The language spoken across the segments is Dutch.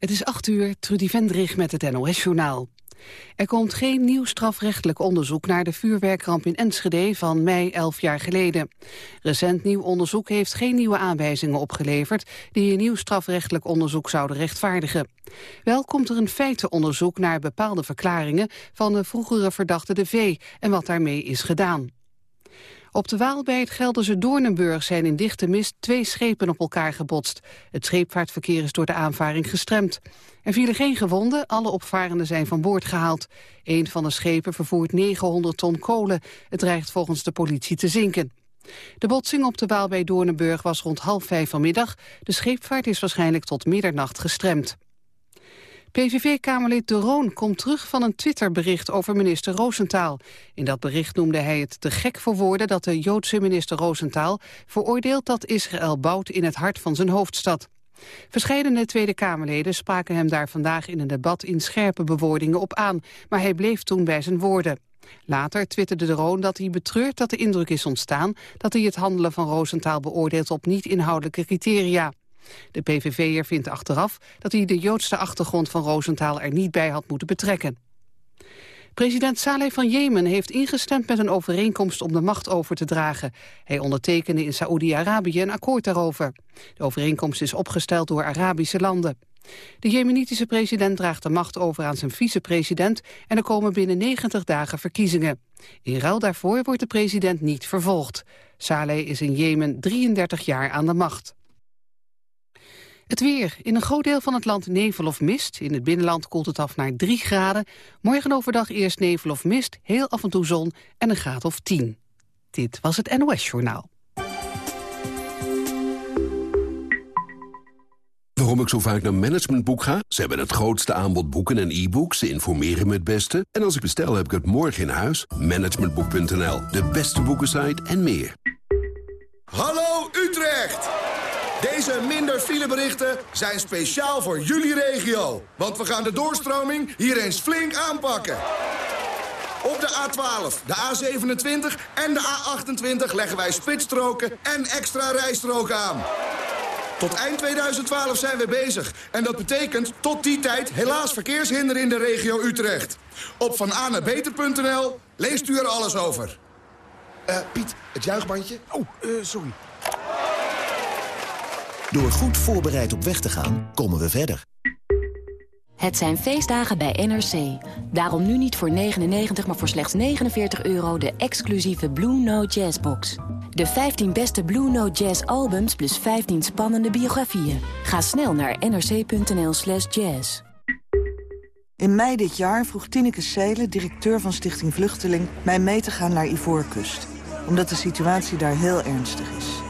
Het is 8 uur, Trudy Vendrig met het NOS-journaal. Er komt geen nieuw strafrechtelijk onderzoek naar de vuurwerkramp in Enschede van mei 11 jaar geleden. Recent nieuw onderzoek heeft geen nieuwe aanwijzingen opgeleverd die een nieuw strafrechtelijk onderzoek zouden rechtvaardigen. Wel komt er een feitenonderzoek naar bepaalde verklaringen van de vroegere verdachte De V en wat daarmee is gedaan. Op de Waal bij het Gelderse Doornenburg zijn in dichte mist twee schepen op elkaar gebotst. Het scheepvaartverkeer is door de aanvaring gestremd. Er vielen geen gewonden, alle opvarenden zijn van boord gehaald. Een van de schepen vervoert 900 ton kolen. Het dreigt volgens de politie te zinken. De botsing op de Waal bij Doornenburg was rond half vijf vanmiddag. De scheepvaart is waarschijnlijk tot middernacht gestremd. PVV-kamerlid De Roon komt terug van een Twitterbericht over minister Roosentaal. In dat bericht noemde hij het te gek voor woorden dat de Joodse minister Roosentaal veroordeelt dat Israël bouwt in het hart van zijn hoofdstad. Verscheidene Tweede Kamerleden spraken hem daar vandaag in een debat in scherpe bewoordingen op aan, maar hij bleef toen bij zijn woorden. Later twitterde de Roon dat hij betreurt dat de indruk is ontstaan dat hij het handelen van Roosentaal beoordeelt op niet-inhoudelijke criteria. De PVV'er vindt achteraf dat hij de Joodse achtergrond van Rosenthal er niet bij had moeten betrekken. President Saleh van Jemen heeft ingestemd met een overeenkomst om de macht over te dragen. Hij ondertekende in Saoedi-Arabië een akkoord daarover. De overeenkomst is opgesteld door Arabische landen. De jemenitische president draagt de macht over aan zijn vicepresident en er komen binnen 90 dagen verkiezingen. In ruil daarvoor wordt de president niet vervolgd. Saleh is in Jemen 33 jaar aan de macht. Het weer. In een groot deel van het land nevel of mist. In het binnenland koelt het af naar 3 graden. Morgen overdag eerst nevel of mist, heel af en toe zon en een graad of 10. Dit was het NOS Journaal. Waarom ik zo vaak naar Managementboek ga? Ze hebben het grootste aanbod boeken en e-books. Ze informeren me het beste. En als ik bestel, heb ik het morgen in huis. Managementboek.nl, de beste boekensite en meer. Hallo Utrecht! Deze minder fileberichten zijn speciaal voor jullie regio. Want we gaan de doorstroming hier eens flink aanpakken. Op de A12, de A27 en de A28 leggen wij spitsstroken en extra rijstroken aan. Tot eind 2012 zijn we bezig. En dat betekent tot die tijd helaas verkeershinder in de regio Utrecht. Op vananabeter.nl leest u er alles over. Uh, Piet, het juichbandje. Oh, uh, sorry. Door goed voorbereid op weg te gaan, komen we verder. Het zijn feestdagen bij NRC. Daarom nu niet voor 99, maar voor slechts 49 euro de exclusieve Blue Note Jazz box. De 15 beste Blue Note Jazz albums plus 15 spannende biografieën. Ga snel naar nrc.nl slash jazz. In mei dit jaar vroeg Tineke Seelen, directeur van Stichting Vluchteling... mij mee te gaan naar Ivoorkust. Omdat de situatie daar heel ernstig is.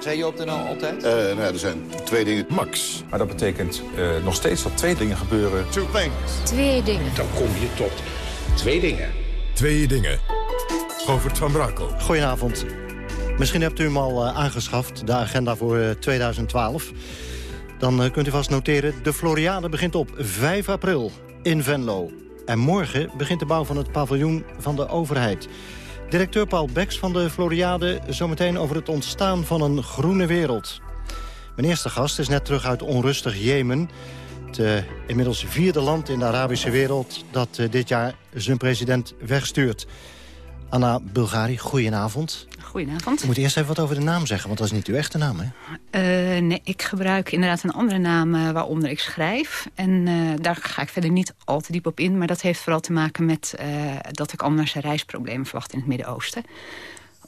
zei je op de NL altijd? Uh, nou, er zijn twee dingen. Max. Maar dat betekent uh, nog steeds dat twee dingen gebeuren. Two things. Twee dingen. Dan kom je tot twee dingen. Twee dingen. Govert van Brakel. Goedenavond. Misschien hebt u hem al uh, aangeschaft, de agenda voor 2012. Dan kunt u vast noteren, de Floriade begint op 5 april in Venlo. En morgen begint de bouw van het paviljoen van de overheid. Directeur Paul Beks van de Floriade zometeen over het ontstaan van een groene wereld. Mijn eerste gast is net terug uit onrustig Jemen. Het uh, inmiddels vierde land in de Arabische wereld dat uh, dit jaar zijn president wegstuurt. Anna Bulgari, goedenavond. Goedenavond. Ik moet eerst even wat over de naam zeggen, want dat is niet uw echte naam, hè? Uh, nee, ik gebruik inderdaad een andere naam uh, waaronder ik schrijf. En uh, daar ga ik verder niet al te diep op in. Maar dat heeft vooral te maken met dat ik anders reisproblemen verwacht in het Midden-Oosten.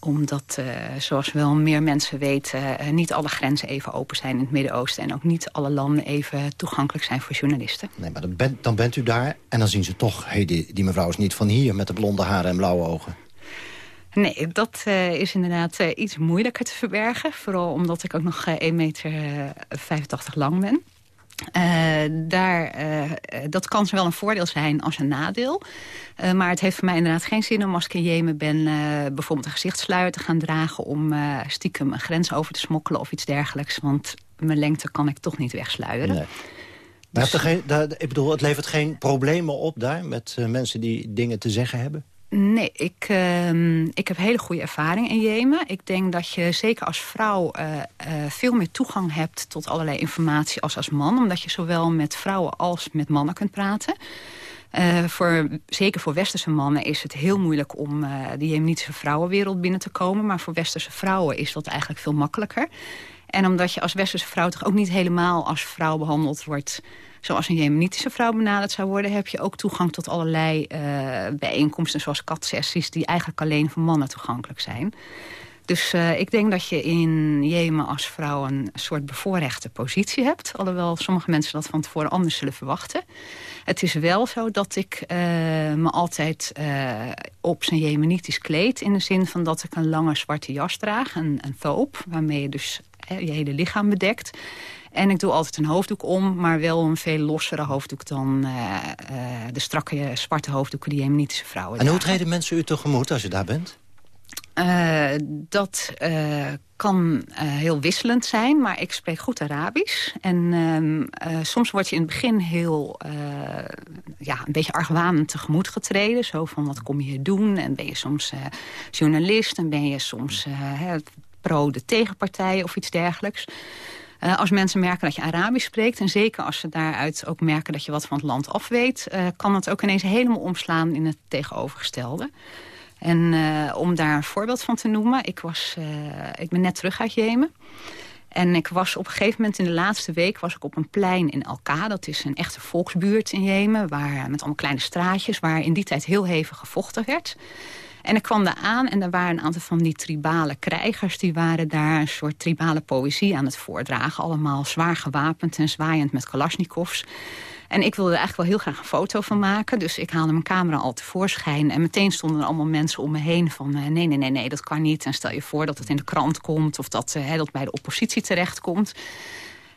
omdat, uh, zoals wel meer mensen weten... Uh, niet alle grenzen even open zijn in het Midden-Oosten... en ook niet alle landen even toegankelijk zijn voor journalisten. Nee, maar dan, ben, dan bent u daar en dan zien ze toch... hey, die, die mevrouw is niet van hier met de blonde haren en blauwe ogen. Nee, dat uh, is inderdaad uh, iets moeilijker te verbergen. Vooral omdat ik ook nog uh, 1,85 meter 85 lang ben. daar, dat kan zowel een voordeel zijn als een nadeel. maar het heeft voor mij inderdaad geen zin om als ik in Jemen ben... bijvoorbeeld een gezichtssluier te gaan dragen... om stiekem een grens over te smokkelen of iets dergelijks. Want mijn lengte kan ik toch niet wegsluieren. Nee. Maar dus... geen, daar, ik bedoel, het levert geen problemen op daar... met mensen die dingen te zeggen hebben? Nee, ik, uh, ik heb hele goede ervaring in Jemen. Ik denk dat je zeker als vrouw uh, uh, veel meer toegang hebt... tot allerlei informatie als als man. Omdat je zowel met vrouwen als met mannen kunt praten. Uh, voor, zeker voor westerse mannen is het heel moeilijk om de jemenitische vrouwenwereld binnen te komen. Maar voor westerse vrouwen is dat eigenlijk veel makkelijker. En omdat je als westerse vrouw toch ook niet helemaal als vrouw behandeld wordt zoals een jemenitische vrouw benaderd zou worden... heb je ook toegang tot allerlei uh, bijeenkomsten zoals katsessies... die eigenlijk alleen voor mannen toegankelijk zijn. Dus uh, ik denk dat je in Jemen als vrouw een soort bevoorrechte positie hebt. Alhoewel sommige mensen dat van tevoren anders zullen verwachten. Het is wel zo dat ik uh, me altijd op zijn Jemenitisch kleed... in de zin van dat ik een lange zwarte jas draag, een, een thoop... waarmee je dus je hele lichaam bedekt. En ik doe altijd een hoofddoek om, maar wel een veel lossere hoofddoek dan uh, uh, de strakke zwarte hoofddoeken die jemenitische vrouwen En hoe treden mensen u tegemoet als je daar bent? Uh, dat kan heel wisselend zijn, maar ik spreek goed Arabisch. En ehm, soms word je in het begin heel, ja, een beetje argwanend tegemoet getreden. Zo van, wat kom je hier doen? En ben je soms journalist en ben je soms pro de tegenpartij of iets dergelijks. Uh, als mensen merken dat je Arabisch spreekt... en zeker als ze daaruit ook merken dat je wat van het land af weet... Uh, kan het ook ineens helemaal omslaan in het tegenovergestelde. En uh, om daar een voorbeeld van te noemen... ik, was, ik ben net terug uit Jemen... En ik was op een gegeven moment in de laatste week was ik op een plein in Alka. Dat is een echte volksbuurt in Jemen, waar, met allemaal kleine straatjes... waar in die tijd heel hevig gevochten werd. En ik kwam daar aan en er waren een aantal van die tribale krijgers... die waren daar een soort tribale poëzie aan het voordragen. Allemaal zwaar gewapend en zwaaiend met kalasjnikovs. En ik wilde er eigenlijk wel heel graag een foto van maken. Dus ik haalde mijn camera al tevoorschijn. En meteen stonden er allemaal mensen om me heen van... Uh, nee, nee, nee, nee, dat kan niet. En stel je voor dat het in de krant komt... of dat, uh, dat bij de oppositie terechtkomt.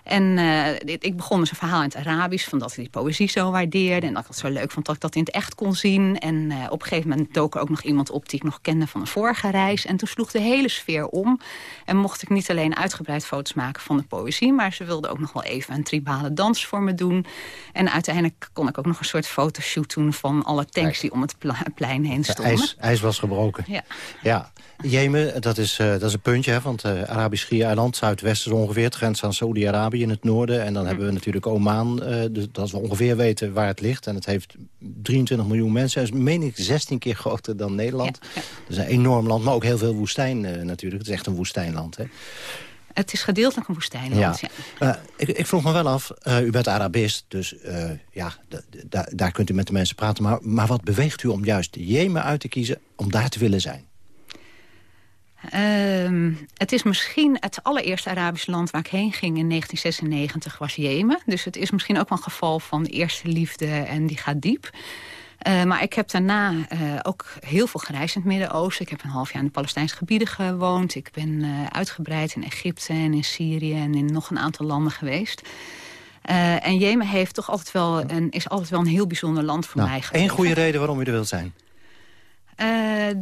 En uh, ik begon dus een verhaal in het Arabisch... van dat ik die poëzie zo waardeerde... en dat ik het zo leuk vond dat ik dat in het echt kon zien. En uh, op een gegeven moment dook er ook nog iemand op... die ik nog kende van een vorige reis. En toen sloeg de hele sfeer om. En mocht ik niet alleen uitgebreid foto's maken van de poëzie... maar ze wilden ook nog wel even een tribale dans voor me doen. En uiteindelijk kon ik ook nog een soort fotoshoot doen... van alle tanks die om het plein heen stonden. IJs, ijs was gebroken. Ja. ja. Jemen, dat is, uh, dat is een puntje, hè, want uh, Arabisch Schiereiland, zuidwesten ongeveer, het grens aan Saudi-Arabië in het noorden. En dan mm. hebben we natuurlijk Oman, uh, dus dat we ongeveer weten waar het ligt. En het heeft 23 miljoen mensen, dat is meen ik 16 keer groter dan Nederland. Ja, ja. Dat is een enorm land, maar ook heel veel woestijn natuurlijk. Het is echt een woestijnland, hè. Het is gedeeltelijk een woestijnland, ja. ja. ik, ik, vroeg me wel af, u bent Arabist, dus ja, daar kunt u met de mensen praten. Maar, maar wat beweegt u om juist Jemen uit te kiezen, om daar te willen zijn? Uh, het is misschien het allereerste Arabisch land waar ik heen ging in 1996 was Jemen. Dus het is misschien ook wel een geval van eerste liefde en die gaat diep. Uh, maar ik heb daarna uh, ook heel veel gereisd in het Midden-Oosten. Ik heb een half jaar in de Palestijnse gebieden gewoond. Ik ben uh, uitgebreid in Egypte en in Syrië en in nog een aantal landen geweest. en Jemen heeft toch altijd wel een, is altijd wel een heel bijzonder land voor nou, mij geweest. Eén goede reden waarom u er wilt zijn? Uh,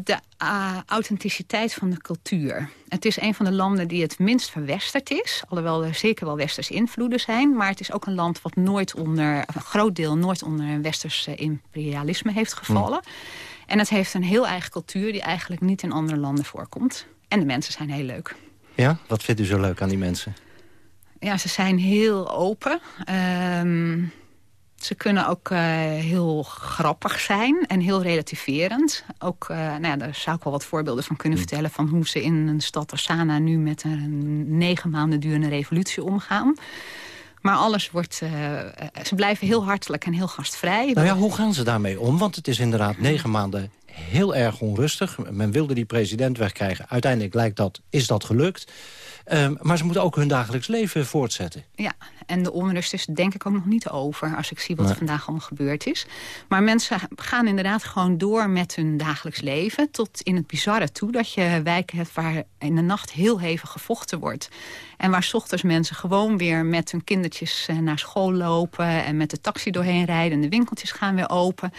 de uh, authenticiteit van de cultuur. Het is een van de landen die het minst verwesterd is. Alhoewel er zeker wel westers invloeden zijn. Maar het is ook een land wat nooit onder, een groot deel nooit onder een westers imperialisme heeft gevallen. Hmm. En het heeft een heel eigen cultuur die eigenlijk niet in andere landen voorkomt. En de mensen zijn heel leuk. Ja, wat vindt u zo leuk aan die mensen? Ja, ze zijn heel open. Um, ze kunnen ook uh, heel grappig zijn en heel relativerend. Ook, uh, nou ja, daar zou ik wel wat voorbeelden van kunnen mm. vertellen... van hoe ze in een stad als Sana nu met een negen maanden durende revolutie omgaan. Maar alles wordt... Uh, ze blijven heel hartelijk en heel gastvrij. Nou ja, hoe gaan ze daarmee om? Want het is inderdaad negen maanden heel erg onrustig. Men wilde die president wegkrijgen. Uiteindelijk lijkt dat, is dat gelukt. Um, maar ze moeten ook hun dagelijks leven voortzetten. Ja, en de onrust is denk ik ook nog niet over... als ik zie wat er vandaag allemaal gebeurd is. Maar mensen gaan inderdaad gewoon door met hun dagelijks leven... tot in het bizarre toe dat je wijken hebt... waar in de nacht heel hevig gevochten wordt. En waar s ochtends mensen gewoon weer met hun kindertjes eh, naar school lopen... en met de taxi doorheen rijden en de winkeltjes gaan weer open...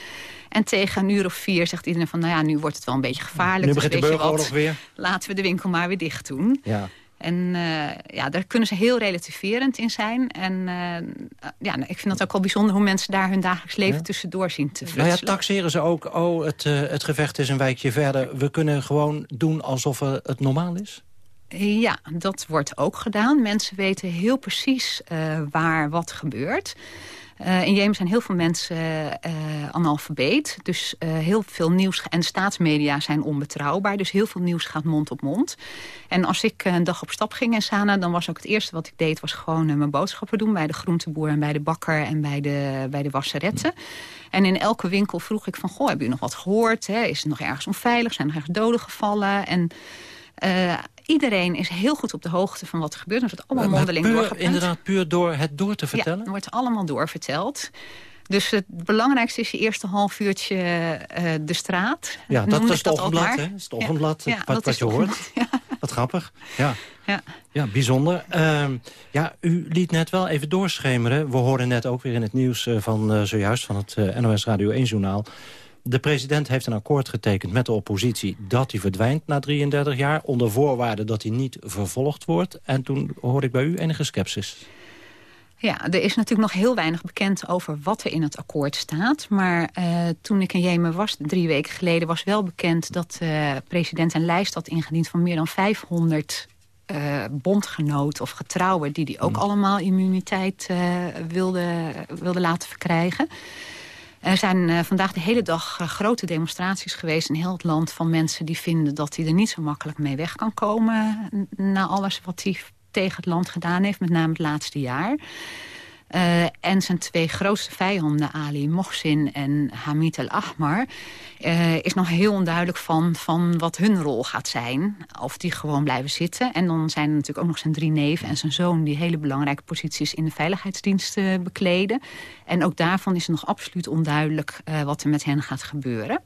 En tegen een uur of vier zegt iedereen van... nou ja, nu wordt het wel een beetje gevaarlijk. Nu begint dus de burgeroorlog weer. Laten we de winkel maar weer dicht doen. Ja. En uh, ja, daar kunnen ze heel relativerend in zijn. En uh, ja, ik vind het ook wel bijzonder hoe mensen daar hun dagelijks leven tussendoor zien te vluchten. Nou ja, taxeren ze ook, oh, het, uh, het gevecht is een wijkje verder. We kunnen gewoon doen alsof het normaal is? Ja, dat wordt ook gedaan. Mensen weten heel precies waar wat gebeurt. Uh, in Jemen zijn heel veel mensen uh, analfabeet. Dus heel veel nieuws en staatsmedia zijn onbetrouwbaar. Dus heel veel nieuws gaat mond op mond. En als ik een dag op stap ging in Sana... dan was ook het eerste wat ik deed... was gewoon mijn boodschappen doen bij de groenteboer en bij de bakker... en bij de, bij de wasseretten. En in elke winkel vroeg ik van... goh, hebben u nog wat gehoord? Hè? Is het nog ergens onveilig? Zijn er ergens doden gevallen? En... iedereen is heel goed op de hoogte van wat er gebeurt. Er wordt allemaal mondeling doorgepraat. Inderdaad, puur door het door te vertellen? Ja, wordt allemaal doorverteld. Dus het belangrijkste is je eerste half uurtje uh, de straat. Ja, dat is het ochtendblad, hè? Het ochtendblad, ja, wat, wat je hoort. Ja. Wat grappig. Ja, ja. ja bijzonder. Uh, ja, u liet net wel even doorschemeren. We horen net ook weer in het nieuws uh, van uh, zojuist... van het NOS Radio 1-journaal de president heeft een akkoord getekend met de oppositie... dat hij verdwijnt na 33 jaar... onder voorwaarde dat hij niet vervolgd wordt. En toen hoorde ik bij u enige sceptisch. Ja, er is natuurlijk nog heel weinig bekend over wat er in het akkoord staat. Maar uh, toen ik in Jemen was, drie weken geleden... was wel bekend dat de uh, president een lijst had ingediend... van meer dan 500 uh, bondgenoten of getrouwen... die die ook mm. allemaal immuniteit uh, wilde, wilde laten verkrijgen. Er zijn uh, vandaag de hele dag uh, grote demonstraties geweest in heel het land... van mensen die vinden dat hij er niet zo makkelijk mee weg kan komen... na alles wat hij tegen het land gedaan heeft, met name het laatste jaar. Uh, en zijn twee grootste vijanden, Ali Mohsin en Hamid el-Ahmar... Uh, is nog heel onduidelijk van, van wat hun rol gaat zijn. Of die gewoon blijven zitten. En dan zijn er natuurlijk ook nog zijn drie neven en zijn zoon... die hele belangrijke posities in de veiligheidsdienst uh, bekleden. En ook daarvan is het nog absoluut onduidelijk uh, wat er met hen gaat gebeuren.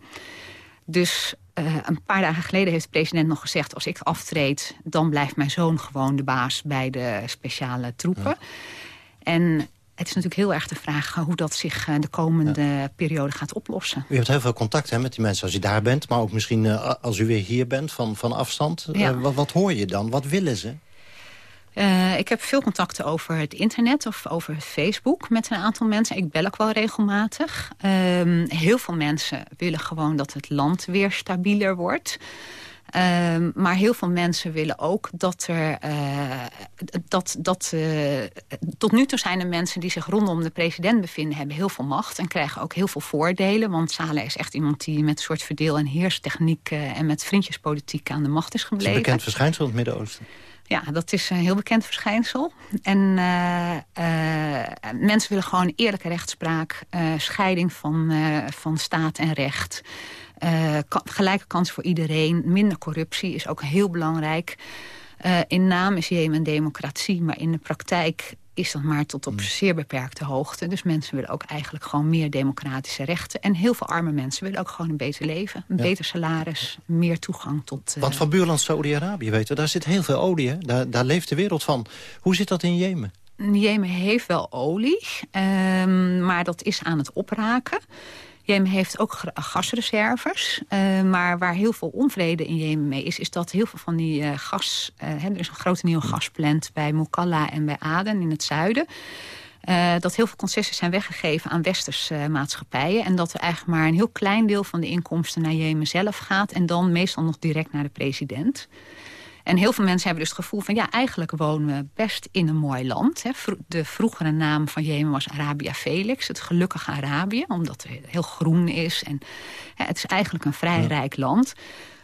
Dus uh, een paar dagen geleden heeft de president nog gezegd... als ik aftreed, dan blijft mijn zoon gewoon de baas bij de speciale troepen. Ja. En het is natuurlijk heel erg de vraag hoe dat zich de komende periode gaat oplossen. U hebt heel veel contact hè, met die mensen als u daar bent... maar ook misschien uh, als u weer hier bent van, van afstand. Ja. Uh, wat, wat hoor je dan? Wat willen ze? Uh, ik heb veel contacten over het internet of over Facebook met een aantal mensen. Ik bel ook wel regelmatig. Uh, heel veel mensen willen gewoon dat het land weer stabieler wordt. Um, maar heel veel mensen willen ook dat er... Uh, dat, dat, uh, tot nu toe zijn er mensen die zich rondom de president bevinden... hebben heel veel macht en krijgen ook heel veel voordelen. Want Saleh is echt iemand die met een soort verdeel- en heerstechniek... Uh, en met vriendjespolitiek aan de macht is gebleven. Het is een bekend verschijnsel in het Midden-Oosten. Ja, dat is een heel bekend verschijnsel. En uh, uh, mensen willen gewoon eerlijke rechtspraak, uh, scheiding van, van staat en recht. Gelijke kans voor iedereen, minder corruptie is ook heel belangrijk. in naam is Jemen een democratie, maar in de praktijk is dat maar tot op hmm. zeer beperkte hoogte. Dus mensen willen ook eigenlijk gewoon meer democratische rechten. En heel veel arme mensen willen ook gewoon een beter leven. Een ja. beter salaris, meer toegang tot... Uh... Want van buurland Saudi-Arabië, weten we, daar zit heel veel olie. Hè? Daar, daar leeft de wereld van. Hoe zit dat in Jemen? Jemen heeft wel olie, um, maar dat is aan het opraken. Jemen heeft ook gasreserves. Uh, maar waar heel veel onvrede in Jemen mee is... is dat heel veel van die uh, gas... Uh, hè, er is een grote nieuwe gasplant bij Mukalla en bij Aden in het zuiden... Dat heel veel concessies zijn weggegeven aan westerse maatschappijen. En dat er eigenlijk maar een heel klein deel van de inkomsten naar Jemen zelf gaat. En dan meestal nog direct naar de president. En heel veel mensen hebben dus het gevoel van... ja, eigenlijk wonen we best in een mooi land. Hè. De vroegere naam van Jemen was Arabia Felix, het gelukkige Arabië. Omdat het heel groen is. En ja, het is eigenlijk een vrij ja. rijk land.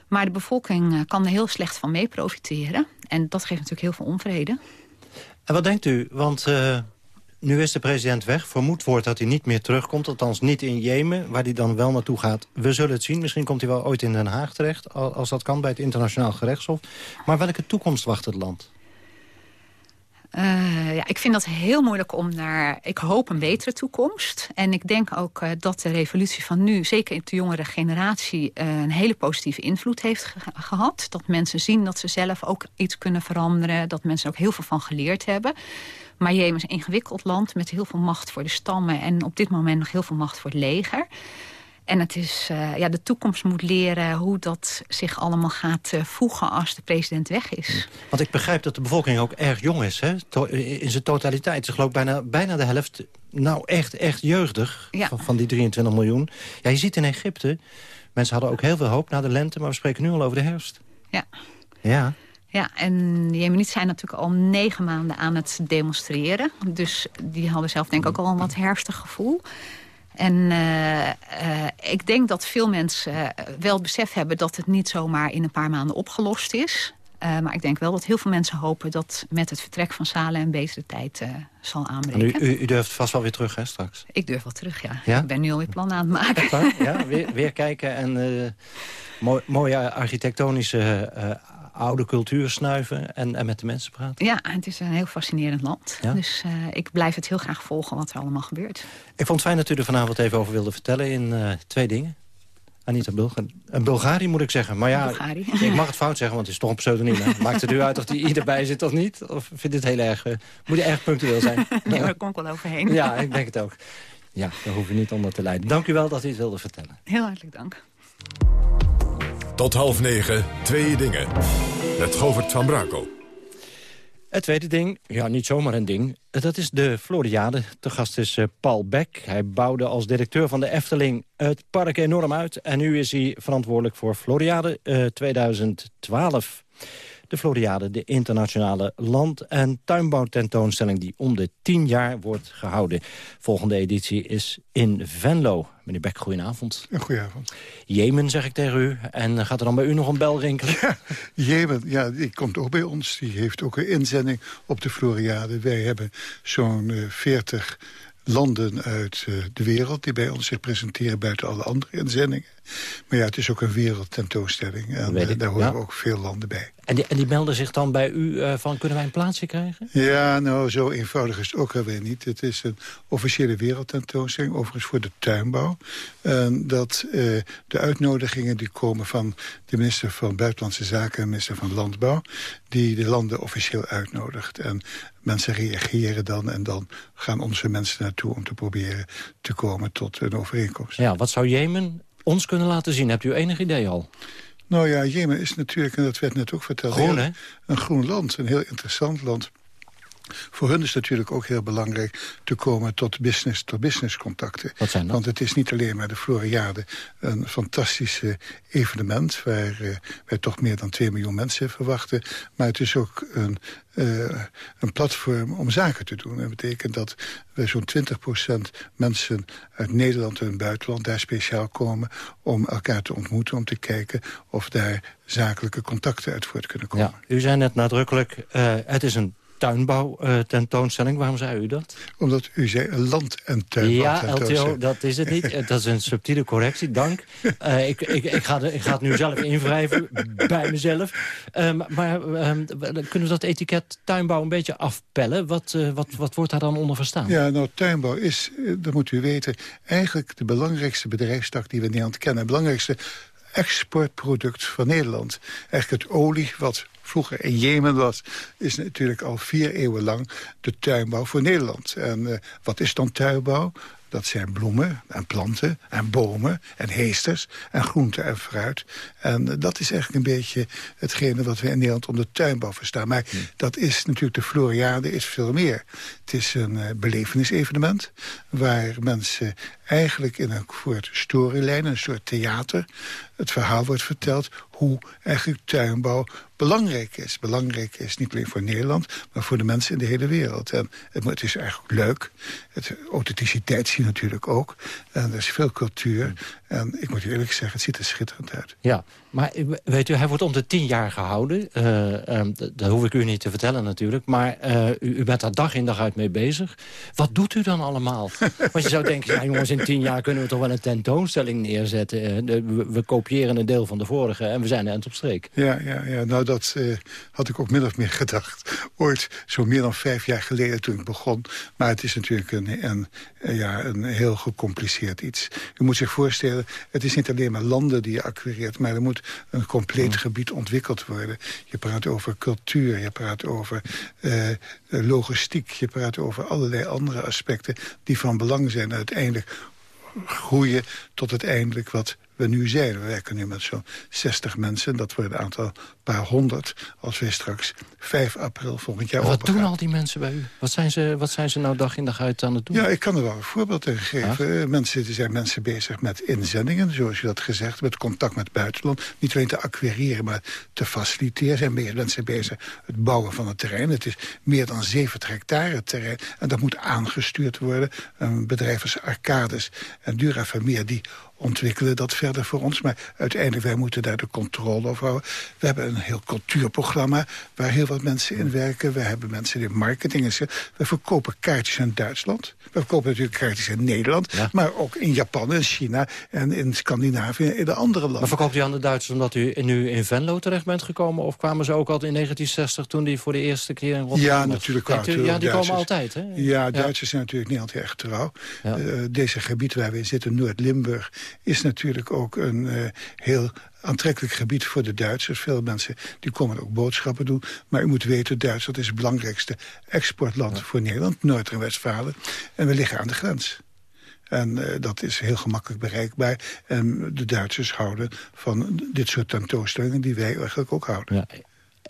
Maar de bevolking uh, kan er heel slecht van mee profiteren. En dat geeft natuurlijk heel veel onvrede. En wat denkt u? Want uh, Nu is de president weg. Vermoed wordt dat hij niet meer terugkomt. Althans niet in Jemen, waar hij dan wel naartoe gaat. We zullen het zien. Misschien komt hij wel ooit in Den Haag terecht. Als dat kan bij het internationaal gerechtshof. Maar welke toekomst wacht het land? Uh, ja, ik vind dat heel moeilijk om naar... Ik hoop een betere toekomst. En ik denk ook uh, dat de revolutie van nu... zeker in de jongere generatie... Uh, een hele positieve invloed heeft ge gehad. Dat mensen zien dat ze zelf ook iets kunnen veranderen. Dat mensen ook heel veel van geleerd hebben. Maar Jemen is een ingewikkeld land met heel veel macht voor de stammen... en op dit moment nog heel veel macht voor het leger. En het is, uh, ja, de toekomst moet leren hoe dat zich allemaal gaat uh, voegen als de president weg is. Want ik begrijp dat de bevolking ook erg jong is, hè? To in zijn totaliteit. Ze geloof bijna, bijna de helft, nou echt, echt jeugdig ja. van, van die 23 miljoen. Ja, je ziet in Egypte, mensen hadden ook heel veel hoop na de lente... maar we spreken nu al over de herfst. Ja. Ja. Ja, en de Jemenieten zijn natuurlijk al negen maanden aan het demonstreren. Dus die hadden zelf denk ik ook al een wat herfstig gevoel. En uh, uh, ik denk dat veel mensen uh, wel het besef hebben... dat het niet zomaar in een paar maanden opgelost is. maar ik denk wel dat heel veel mensen hopen... dat met het vertrek van Saleh een betere tijd zal aanbreken. U, u, u, durft vast wel weer terug, hè, straks? Ik durf wel terug, ja. ja? Ik ben nu alweer plannen aan het maken. Ja, weer, weer kijken en mooi, mooie architectonische oude cultuur snuiven en, en met de mensen praten? Ja, het is een heel fascinerend land. Ja? Dus uh, ik blijf het heel graag volgen wat er allemaal gebeurt. Ik vond het fijn dat u er vanavond even over wilde vertellen in uh, twee dingen. Anita Bulga een Bulgari moet ik zeggen. Maar ja, Bulgari. ik mag het fout zeggen, want het is toch een pseudoniem. Hè? Maakt het u uit of die erbij zit of niet? Of vindt het heel erg, uh, moet hij erg punctueel zijn? nee, daar kom ik wel overheen. Ja, ik denk het ook. Ja, daar hoef je niet onder te lijden. Dank u wel dat u het wilde vertellen. Heel hartelijk dank. Tot half negen, twee dingen. Met Govert van Brakel. Het tweede ding, ja, niet zomaar een ding, dat is de Floriade. De gast is uh, Paul Beck. Hij bouwde als directeur van de Efteling het park enorm uit. En nu is hij verantwoordelijk voor Floriade uh, 2012. De Floriade, de internationale land- en tuinbouwtentoonstelling... die om de tien jaar wordt gehouden. Volgende editie is in Venlo. Meneer Beck, goedenavond. Goedenavond. Jemen, zeg ik tegen u. En gaat er dan bij u nog een bel rinkelen? Ja, Jemen, ja, die komt ook bij ons. Die heeft ook een inzending op de Floriade. Wij hebben zo'n uh, 40 landen uit uh, de wereld... die bij ons zich presenteren buiten alle andere inzendingen. Maar ja, het is ook een wereldtentoonstelling. En uh, daar horen ja. ook veel landen bij. En die, en die melden zich dan bij u uh, van... kunnen wij een plaatsje krijgen? Ja, nou, zo eenvoudig is het ook alweer niet. Het is een officiële wereldtentoonstelling, overigens voor de tuinbouw. En dat de uitnodigingen die komen van de minister van Buitenlandse Zaken... en de minister van Landbouw, die de landen officieel uitnodigt. En mensen reageren dan en dan gaan onze mensen naartoe... om te proberen te komen tot een overeenkomst. Ja, wat zou Jemen ons kunnen laten zien? Hebt u enig idee al? Nou ja, Jemen is natuurlijk, en dat werd net ook verteld... Groen, hè? Een groen land, een heel interessant land. Voor hun is het natuurlijk ook heel belangrijk te komen tot business-to-business contacten. Wat zijn dat? Want het is niet alleen maar de Floriade een fantastisch evenement... waar uh, wij toch meer dan 2 miljoen mensen verwachten. Maar het is ook een, uh, een platform om zaken te doen. Dat betekent dat we zo'n 20% mensen uit Nederland en het buitenland... daar speciaal komen om elkaar te ontmoeten... om te kijken of daar zakelijke contacten uit voort kunnen komen. Ja, u zei net nadrukkelijk, uh, het is een tuinbouw uh, tentoonstelling. Waarom zei u dat? Omdat u zei land- en tuinbouw Ja, LTO, dat is het niet. dat is een subtiele correctie, dank. Uh, ik, ik, ik, ga de, ik ga het nu zelf invrijven, bij mezelf. Um, maar um, kunnen we dat etiket tuinbouw een beetje afpellen? Wat, uh, wat, wat wordt daar dan onder verstaan? Ja, nou, tuinbouw is, dat moet u weten... eigenlijk de belangrijkste bedrijfstak die we in Nederland kennen. Het belangrijkste exportproduct van Nederland. Eigenlijk het olie wat vroeger in Jemen was... is natuurlijk al vier eeuwen lang de tuinbouw voor Nederland. En uh, wat is dan tuinbouw? Dat zijn bloemen en planten en bomen en heesters en groente en fruit. En uh, dat is eigenlijk een beetje hetgene wat we in Nederland onder tuinbouw verstaan. Maar dat is natuurlijk, de Floriade is veel meer. Het is een uh, belevenisevenement waar mensen eigenlijk in een soort storylijn, een soort theater... het verhaal wordt verteld hoe eigenlijk tuinbouw belangrijk is. Belangrijk is niet alleen voor Nederland, maar voor de mensen in de hele wereld. En het is eigenlijk leuk. Het authenticiteit zie je natuurlijk ook. En er is veel cultuur. En ik moet eerlijk zeggen, het ziet er schitterend uit. Ja, maar weet u, hij wordt om de tien jaar gehouden. Uh, dat hoef ik u niet te vertellen natuurlijk. Maar uh, u, u, bent daar dag in dag uit mee bezig. Wat doet u dan allemaal? Want je zou denken, ja, jongens, in tien jaar kunnen we toch wel een tentoonstelling neerzetten. We, we, kopiëren een deel van de vorige en we zijn eind op streek. Ja, ja, ja nou dat had ik ook min of meer gedacht. Ooit, zo meer dan vijf jaar geleden toen ik begon. Maar het is natuurlijk een, een, ja, een heel gecompliceerd iets. U moet zich voorstellen, het is niet alleen maar landen die je acquireert... maar er moet een compleet hmm. gebied ontwikkeld worden. Je praat over cultuur, je praat over uh, logistiek... je praat over allerlei andere aspecten die van belang zijn. Uiteindelijk groeien tot uiteindelijk wat we nu zijn. We werken nu met zo'n 60 mensen. Dat wordt een aantal paar honderd als we straks 5 april volgend jaar Wat doen al die mensen bij u? Wat zijn, ze, wat zijn ze nou dag in dag uit aan het doen? Ja, ik kan er wel een voorbeeld tegen geven. Ja? Mensen, er zijn mensen bezig met inzendingen, zoals je dat gezegd met contact met het buitenland. Niet alleen te acquireren, maar te faciliteren. zijn mensen bezig het bouwen van het terrein. Het is meer dan 70 hectare terrein. En dat moet aangestuurd worden. Een bedrijf als Arcades en Durafamia, die ontwikkelen dat verder voor ons. Maar uiteindelijk, wij moeten daar de controle over houden. We hebben een heel cultuurprogramma waar heel wat mensen in werken. We hebben mensen die marketing. We verkopen kaartjes in Duitsland. We verkopen natuurlijk kaartjes in Nederland. Maar ook in Japan en China en in Scandinavië en in de andere landen. Maar verkoopt u aan de Duitsers omdat u nu in Venlo terecht bent gekomen? Of kwamen ze ook al in 1960 toen die voor de eerste keer in Rotterdam Ja, natuurlijk kwamen Ja, die komen altijd, hè? Ja, Duitsers zijn natuurlijk niet altijd echt trouw. Uh, deze gebied waar we in zitten, Noord-Limburg is natuurlijk ook een uh, heel aantrekkelijk gebied voor de Duitsers. Veel mensen die komen ook boodschappen doen. Maar u moet weten, Duitsland is het belangrijkste exportland voor Nederland. Noord- en Westfalen. En we liggen aan de grens. En uh, dat is heel gemakkelijk bereikbaar. En de Duitsers houden van dit soort tentoonstellingen... die wij eigenlijk ook houden. Ja.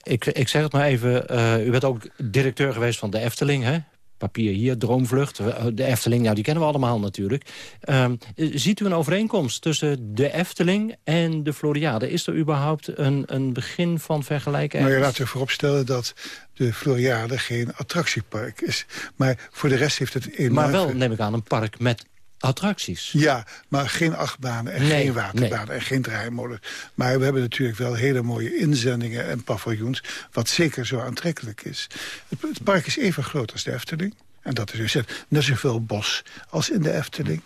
Ik, ik zeg het maar even, uh, u bent ook directeur geweest van de Efteling, hè? Papier hier, Droomvlucht, de Efteling, nou, die kennen we allemaal natuurlijk. Um, ziet u een overeenkomst tussen de Efteling en de Floriade? Is er überhaupt een, een begin van vergelijken? Nou ja, laten we vooropstellen dat de Floriade geen attractiepark is. Maar voor de rest heeft het... Enorm... Maar wel, neem ik aan, een park met attracties. Ja, maar geen achtbanen en geen waterbanen en geen draaimolen. Maar we hebben natuurlijk wel hele mooie inzendingen en paviljoens... wat zeker zo aantrekkelijk is. Het, park is even groot als de Efteling. En dat is dus net zoveel bos als in de Efteling.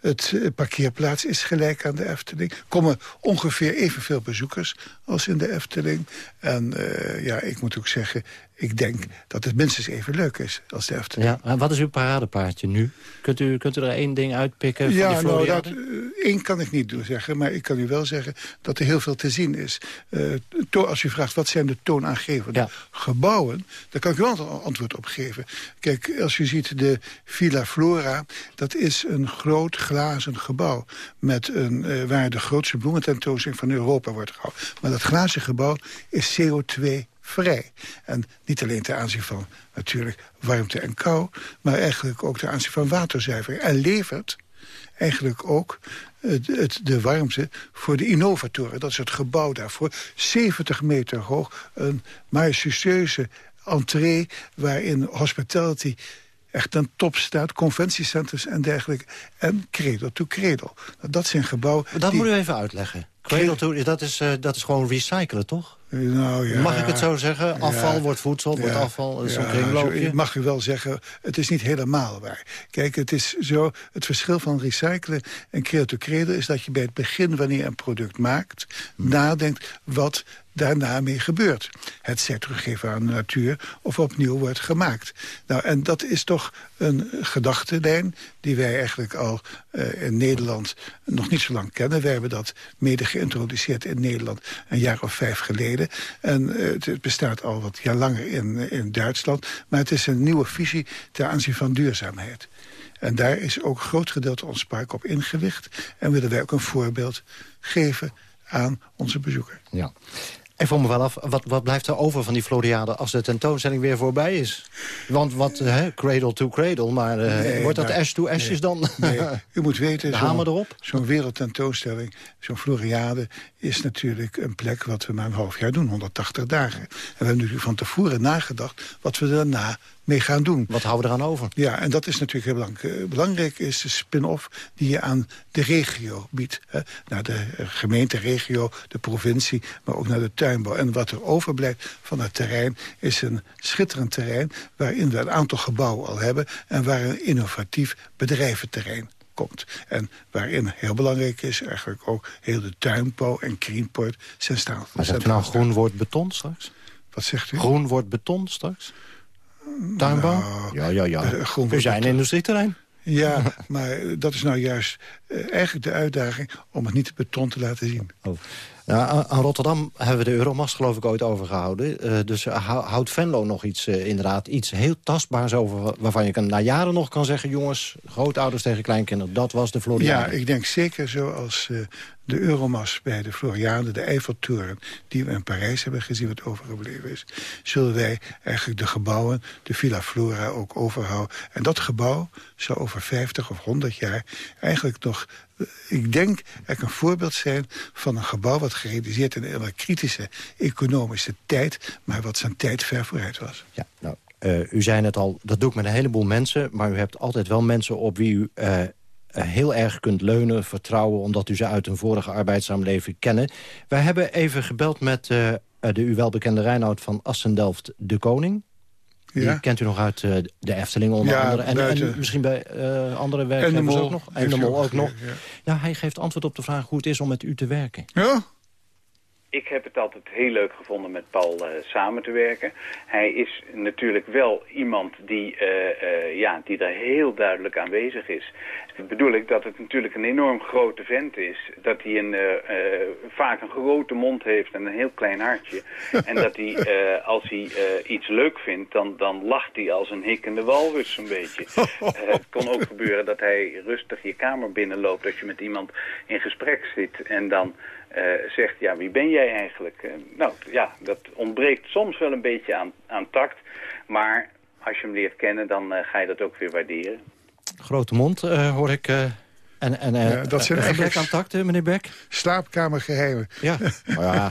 Het eh, parkeerplaats is gelijk aan de Efteling. komen ongeveer evenveel bezoekers als in de Efteling. En uh, ja, ik moet ook zeggen, ik denk dat het minstens even leuk is als de Efteling. Ja, en wat is uw paradepaardje nu? Kunt u, kunt u er één ding uitpikken ja, van die nou, dat, uh, één kan ik niet doen zeggen. Maar ik kan u wel zeggen dat er heel veel te zien is. Uh, als u vraagt wat zijn de toonaangevende ja. gebouwen... daar kan ik wel een antwoord op geven. Kijk, als u ziet de Villa Flora... dat is een groot glazen gebouw... Met een, uh, waar de grootste bloemententoonstelling van Europa wordt gehouden. Maar dat glazen gebouw is CO2 vrij. En niet alleen ten aanzien van natuurlijk warmte en kou... maar eigenlijk ook ten aanzien van waterzuivering. En levert eigenlijk ook het, het, de warmte voor de innovatoren. Dat is het gebouw daarvoor. 70 meter hoog, een majestueuze entree... waarin hospitality echt ten top staat. Conventiecenters en dergelijke. En cradle to. Nou, dat zijn gebouwen... Dat moet u even uitleggen. Cradle to, dat is, uh, dat is gewoon recyclen, toch? Nou, ja, mag ik het zo zeggen? Afval ja, wordt voedsel, ja, wordt afval, dat is ja, een kringloopje. mag u wel zeggen, het is niet helemaal waar. Kijk, het is zo, het verschil van recyclen en cradle-to-cradle... is dat je bij het begin, wanneer je een product maakt... Nadenkt wat daarna mee gebeurt. Het teruggeven aan de natuur of opnieuw wordt gemaakt. Nou, en dat is toch een gedachtenlijn die wij eigenlijk al uh, in Nederland nog niet zo lang kennen. Wij hebben dat mede geïntroduceerd in Nederland een jaar of vijf geleden. En uh, het bestaat al wat jaar langer in, in Duitsland. Maar het is een nieuwe visie ten aanzien van duurzaamheid. En daar is ook een groot gedeelte ons park op ingewicht. En willen wij ook een voorbeeld geven aan onze bezoeker. Ja. En voor me wel af, wat, wat blijft er over van die Floriade als de tentoonstelling weer voorbij is? Want wat, hè, cradle to cradle, maar uh, nee, wordt dat nou, ash to ashes nee, dan? Nee, u moet weten, zo'n zo wereldtentoonstelling, zo'n Floriade... is natuurlijk een plek wat we maar een half jaar doen, 180 dagen. En we hebben natuurlijk van tevoren nagedacht wat we daarna mee gaan doen. Wat houden we eraan over? Ja, en dat is natuurlijk heel belangrijk. Belangrijk is de spin-off die je aan de regio biedt. Hè? Naar de gemeente, regio, de provincie, maar ook naar de tuinbouw. En wat er overblijft van het terrein is een schitterend terrein... waarin we een aantal gebouwen al hebben... en waar een innovatief bedrijventerrein komt. En waarin heel belangrijk is eigenlijk ook heel de tuinbouw en Greenport zijn staan. Maar zegt u nou groen wordt beton straks? Wat zegt u? Groen wordt beton straks? Tuinbouw? Nou, ja, ja, ja. eh, groen We zijn een beton. industrieterrein. Ja, maar dat is nou juist eh, eigenlijk de uitdaging om het niet beton te laten zien. Oh. Ja, aan- Rotterdam hebben we de Euromast geloof ik ooit overgehouden. Eh, dus eh, hou- houdt Venlo nog iets, eh, inderdaad, iets heel tastbaars over... wa- waarvan je kan, na jaren nog kan zeggen... jongens, grootouders tegen kleinkinderen, dat was de Ja, Floriade. ik denk zeker zoals eh, de Euromas bij de Floriade, de Eiffeltoren... die we in Parijs hebben gezien wat overgebleven is... zullen wij eigenlijk de gebouwen, de Villa Flora ook overhouden. En dat gebouw zou over 50 of 100 jaar eigenlijk nog... eh, ik denk eigenlijk een voorbeeld zijn van een gebouw... wat gerealiseerd in een kritische economische tijd... maar wat zijn tijd ver vooruit was. Ja, nou, eh, u zei net al, dat doe ik met een heleboel mensen... maar u hebt altijd wel mensen op wie u eh, heel erg kunt leunen, vertrouwen... omdat u ze uit een vorige arbeidzaam leven kennen. Wij hebben even gebeld met eh, eh, de u welbekende Reinoud van Assendelft de Koning... Die Ja. kent u nog uit eh, de Efteling onder Ja, andere. En, misschien bij eh, andere werkgevers ook nog. En de Mol ook nog. Ja, hij geeft antwoord op de vraag hoe het is om met u te werken. Ja? Ik heb het altijd heel leuk gevonden met Paul eh, samen te werken. Hij is natuurlijk wel iemand die, eh, ja, die daar heel duidelijk aanwezig is. Dat bedoel ik dat het natuurlijk een enorm grote vent is. Dat hij een, vaak een grote mond heeft en een heel klein hartje. en dat hij, als hij iets leuk vindt, dan, dan lacht hij als een hikkende walrus een beetje. Het kon ook gebeuren dat hij rustig je kamer binnenloopt als je met iemand in gesprek zit. En dan eh, zegt, ja, wie ben jij eigenlijk? Eh, nou, ja, dat ontbreekt soms wel een beetje aan, aan tact. Maar als je hem leert kennen, dan eh, ga je dat ook weer waarderen. Grote mond, eh, hoor ik. eh, en en eh, Ja, dat zijn gebrek aan tact, meneer Beck? Slaapkamergeheimen. Ja, maar ja,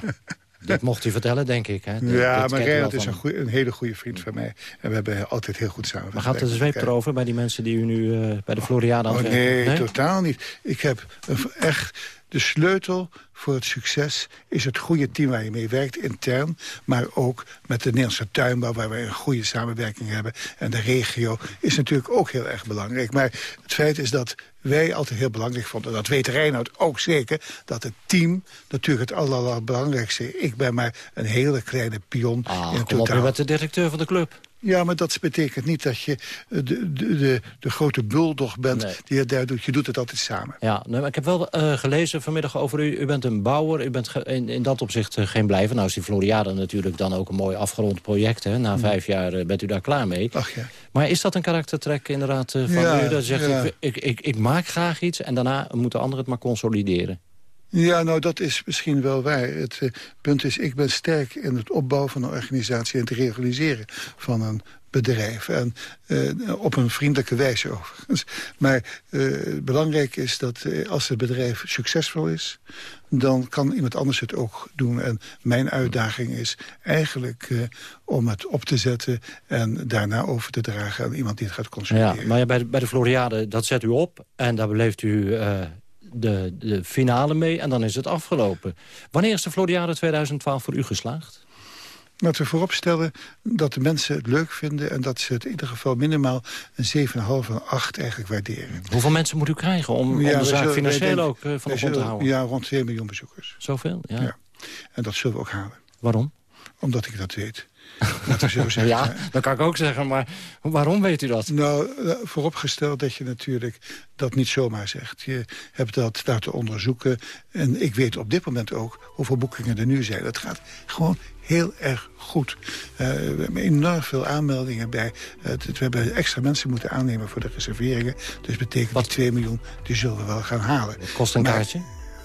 dat mocht hij vertellen, denk ik. Hè. Ja, maar u Reinhard is een, goeie- een hele goede vriend van mij. En we hebben altijd heel goed samen Maar gaat er de zweep erover bij die mensen die u nu eh, bij de Floriade aan Oh, het nee, totaal niet. Ik heb een- echt... De sleutel voor het succes is het goede team waar je mee werkt, intern. Maar ook met de Nederlandse tuinbouw, waar we een goede samenwerking hebben. En de regio is natuurlijk ook heel erg belangrijk. Maar het feit is dat wij altijd heel belangrijk vonden... dat weet Reinoud ook zeker, dat het team natuurlijk het allerbelangrijkste is. Ik ben maar een hele kleine pion Ah, in op, totaal. bent de directeur van de club. Ja, maar dat betekent niet dat je eh, de, de, de, de grote buldog bent Nee. die het daar doet. Je doet het altijd samen. Ja, nee, maar ik heb wel eh, gelezen vanmiddag over u. U bent een bouwer, u bent in, in dat opzicht eh, geen blijven. Nou is die Floriade natuurlijk dan ook een mooi afgerond project. Hè? Na vijf jaar bent u daar klaar mee. Ach ja. Maar is dat een karaktertrek inderdaad van Ja, u? Dat zegt, ja. ik, ik, ik, ik maak graag iets en daarna moeten anderen het maar consolideren. Ja, nou, dat is misschien wel waar. Het eh, punt is, ik ben sterk in het opbouwen van een organisatie... en het realiseren van een bedrijf. En eh, op een vriendelijke wijze overigens. Maar eh, belangrijk is dat als het bedrijf succesvol is... dan kan iemand anders het ook doen. En mijn uitdaging is eigenlijk om het op te zetten... en daarna over te dragen aan iemand die het gaat Ja, consolideren. maar ja, bij, de, bij de Floriade, dat zet u op en daar beleeft u de, de finale mee en dan is het afgelopen. Wanneer is de Floriade 2012 voor u geslaagd? Laten we vooropstellen dat de mensen het leuk vinden... en dat ze het in ieder geval minimaal een 7,5 en 8 eigenlijk waarderen. Hoeveel mensen moet u krijgen om, om Ja, de zaak financieel denken- ook eh, van de grond te houden? Ja, rond 2 miljoen bezoekers. Zoveel? Ja. Ja. En dat zullen we ook halen. Waarom? Omdat ik dat weet. Zo zeggen. Ja, dat kan ik ook zeggen, maar waarom weet u dat? Nou, eh, vooropgesteld dat je natuurlijk dat niet zomaar zegt. Je hebt dat laten onderzoeken. En ik weet op dit moment ook hoeveel boekingen er nu zijn. Dat gaat gewoon heel erg goed. Eh, we hebben enorm veel aanmeldingen bij. Eh, het- we hebben extra mensen moeten aannemen voor de reserveringen. Dus betekent die 2 miljoen, die zullen we wel gaan halen. Wat kost een Maar kaartje?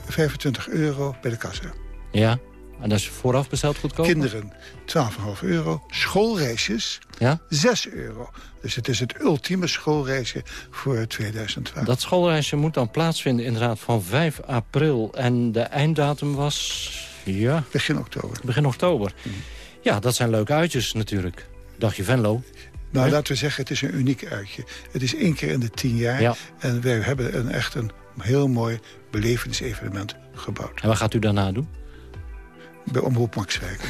25 euro bij de kassa. Ja, en dat is vooraf besteld goedkoop? Kinderen 12,5 euro. Schoolreisjes Ja? 6 euro. Dus het is het ultieme schoolreisje voor 2012. Dat schoolreisje moet dan plaatsvinden inderdaad van 5 april. En de einddatum was... Ja, Begin oktober. begin oktober. Ja, dat zijn leuke uitjes natuurlijk. Dagje Venlo. Nou, laten we zeggen, het is een uniek uitje. Het is één keer in de tien jaar. En wij hebben een, echt een heel mooi belevenis-evenement gebouwd. En wat gaat u daarna doen? Bij Omroep Max werken.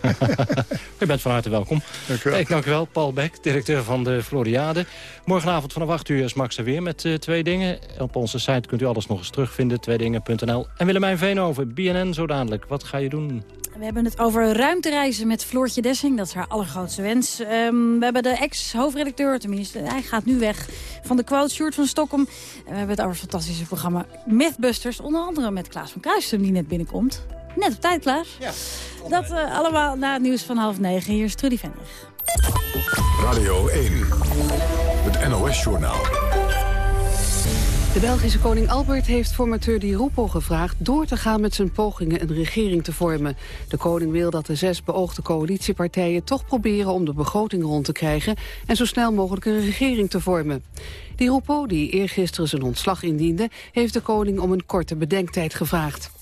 u bent van harte welkom. Dank u wel. Ik dank u wel, Paul Beck, directeur van de Floriade. Morgenavond vanaf 8 uur is Max er weer met uh, twee dingen. Op onze site kunt u alles nog eens terugvinden, tweedingen.nl. En Willemijn Veenhoven, BNN zo dadelijk. Wat ga je doen? We hebben het over ruimtereizen met Floortje Dessing. Dat is haar allergrootste wens. Um, we hebben de ex-hoofdredacteur, tenminste, hij gaat nu weg... van de Quote, Sjoerd van Stockholm. En we hebben het over het fantastische programma Mythbusters. Onder andere met Klaas van Kruisten, die net binnenkomt. Net op tijd, Klaas. Ja. Dat uh, allemaal na het nieuws van half negen. Hier is Trudy Vennig. Radio 1, het NOS-journaal. De Belgische koning Albert heeft formateur Di Rupo gevraagd... door te gaan met zijn pogingen een regering te vormen. De koning wil dat de zes beoogde coalitiepartijen toch proberen... om de begroting rond te krijgen en zo snel mogelijk een regering te vormen. Di Rupo, die eergisteren zijn ontslag indiende... heeft de koning om een korte bedenktijd gevraagd.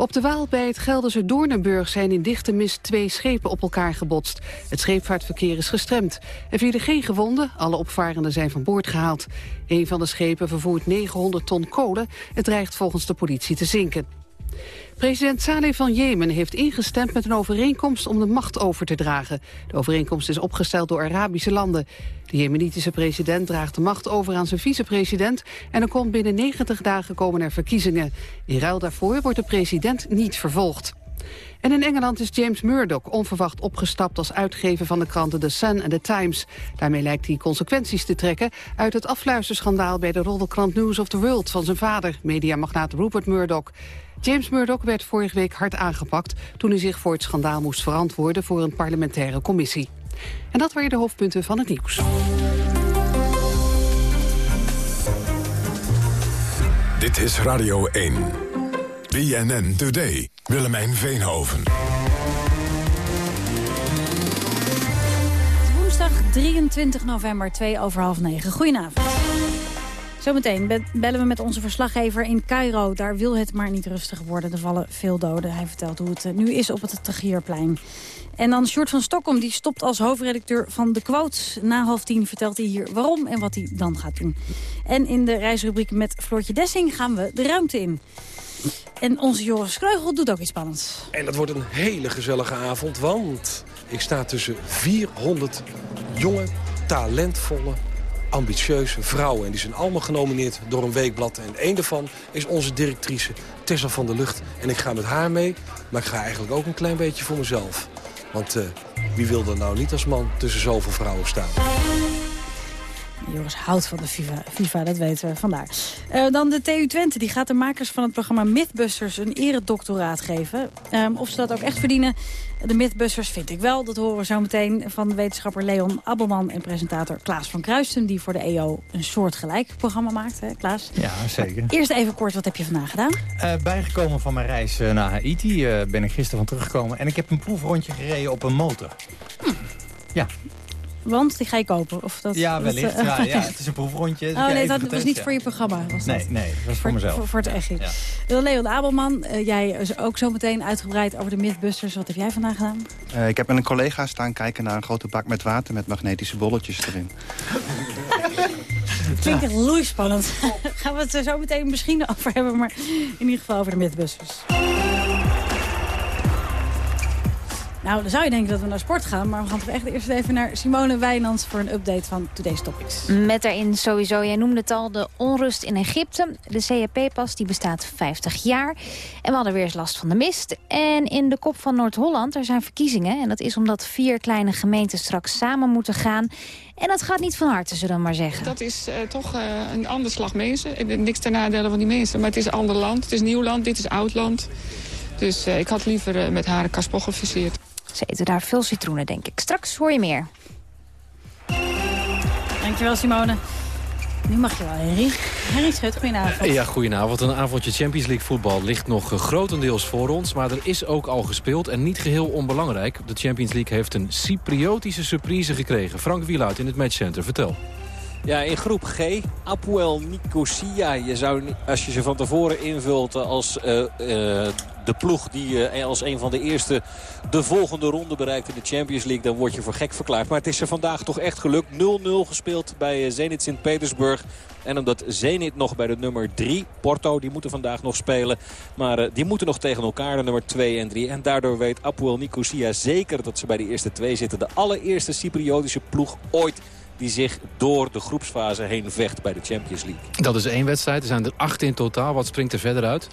Op de Waal bij het Gelderse Doornenburg zijn in dichte mist twee schepen op elkaar gebotst. Het scheepvaartverkeer is gestremd. Er vielen geen gewonden, alle opvarenden zijn van boord gehaald. Een van de schepen vervoert 900 ton kolen. Het dreigt volgens de politie te zinken. President Saleh van Jemen heeft ingestemd met een overeenkomst om de macht over te dragen. De overeenkomst is opgesteld door Arabische landen. De jemenitische president draagt de macht over aan zijn vicepresident... en er komt binnen 90 dagen komen er verkiezingen. In ruil daarvoor wordt de president niet vervolgd. En in Engeland is James Murdoch onverwacht opgestapt als uitgever van de kranten The Sun en The Times. Daarmee lijkt hij consequenties te trekken uit het afluisterschandaal bij de roddelkrant News of the World van zijn vader, mediamagnaat Rupert Murdoch. James Murdoch werd vorige week hard aangepakt toen hij zich voor het schandaal moest verantwoorden voor een parlementaire commissie. En dat waren de hoofdpunten van het nieuws. Dit is Radio 1. BNN Today. Willemijn Veenhoven. Woensdag 23 november, 2 over half 9. Goedenavond. Zometeen bellen we met onze verslaggever in Cairo. Daar wil het maar niet rustig worden. Er vallen veel doden. Hij vertelt hoe het eh, nu is op het Tagierplein. En dan Sjoerd van Stockholm, die stopt als hoofdredacteur van De Quotes. Na half tien vertelt hij hier waarom en wat hij dan gaat doen. En in de reisrubriek met Floortje Dessing gaan we de ruimte in. En onze Joris Kreugel doet ook iets spannends. En dat wordt een hele gezellige avond, want ik sta tussen 400 jonge, talentvolle ambitieuze vrouwen. En die zijn allemaal genomineerd door een weekblad. En één daarvan is onze directrice Tessa van der Lucht. En ik ga met haar mee, maar ik ga eigenlijk ook een klein beetje voor mezelf. Want uh, wie wil er nou niet als man tussen zoveel vrouwen staan? Joris houdt van de FIFA, FIFA dat weten we vandaar. Uh, dan de TU Twente, die gaat de makers van het programma Mythbusters een eredoctoraat geven. Um, of ze dat ook echt verdienen, de Mythbusters vind ik wel. Dat horen we zo meteen van wetenschapper Leon Abbelman en presentator Klaas van Kruisten... die voor de EO een soortgelijk programma maakt, hè Klaas? Ja, zeker. Eerst even kort, wat heb je vandaag gedaan? Uh, bijgekomen van mijn reis uh, naar Haiti uh, ben ik gisteren van teruggekomen... en ik heb een proefrondje gereden op een motor. Hm. Ja, want die ga je kopen? Of dat, ja, wellicht. Dat, uh, ja, ja, het is een proefrondje. Oh nee, dat was niet voor je programma. Was nee, nee, dat was voor, mezelf. Voor, voor het echt. Ja. Leon Abelman, uh, jij is ook zo meteen uitgebreid over de Mythbusters. Wat heb jij vandaag gedaan? Uh, ik heb met een collega staan kijken naar een grote bak met water... met magnetische bolletjes erin. Klinkt echt loeispannend. Gaan we het er zo meteen misschien over hebben, maar in ieder geval over de Mythbusters. Nou, dan zou je denken dat we naar sport gaan. Maar we gaan toch echt eerst even naar Simone Wijnands... voor een update van Today's Topics. Met daarin sowieso, jij noemde het al, de onrust in Egypte. De CAP-pas die bestaat 50 jaar. En we hadden weer eens last van de mist. En in de kop van Noord-Holland, er zijn verkiezingen. En dat is omdat vier kleine gemeenten straks samen moeten gaan... En dat gaat niet van harte, zullen we maar zeggen. Dat is uh, toch uh, een ander slag mensen. Niks ten nadele van die mensen. Maar het is een ander land. Het is nieuw land, dit is oud land. Dus uh, ik had liever met haar kaspel geviseerd. Ze eten daar veel citroenen, denk ik. Straks hoor je meer. Dankjewel, Simone. Nu mag je wel, Henry. Henry Schut, goedenavond. Ja, goedenavond. Een avondje Champions League voetbal ligt nog grotendeels voor ons. Maar er is ook al gespeeld en niet geheel onbelangrijk. De Champions League heeft een Cypriotische surprise gekregen. Frank Wieluid in het matchcenter, vertel. Ja, in groep G, Apuel Nicosia. Je zou, als je ze van tevoren invult als uh, uh, de ploeg die uh, als een van de eerste de volgende ronde bereikt in de Champions League... dan word je voor gek verklaard. Maar het is er vandaag toch echt gelukt. 0-0 gespeeld bij Zenit Sint-Petersburg. En omdat Zenit nog bij de nummer 3, Porto, die moeten vandaag nog spelen. Maar die moeten nog tegen elkaar, de nummer 2 en 3. En daardoor weet Apuel Nicosia zeker dat ze bij de eerste twee zitten. De allereerste Cypriotische ploeg ooit die zich door de groepsfase heen vecht bij de Champions League. Dat is één wedstrijd. Er zijn er acht in totaal. Wat springt er verder uit?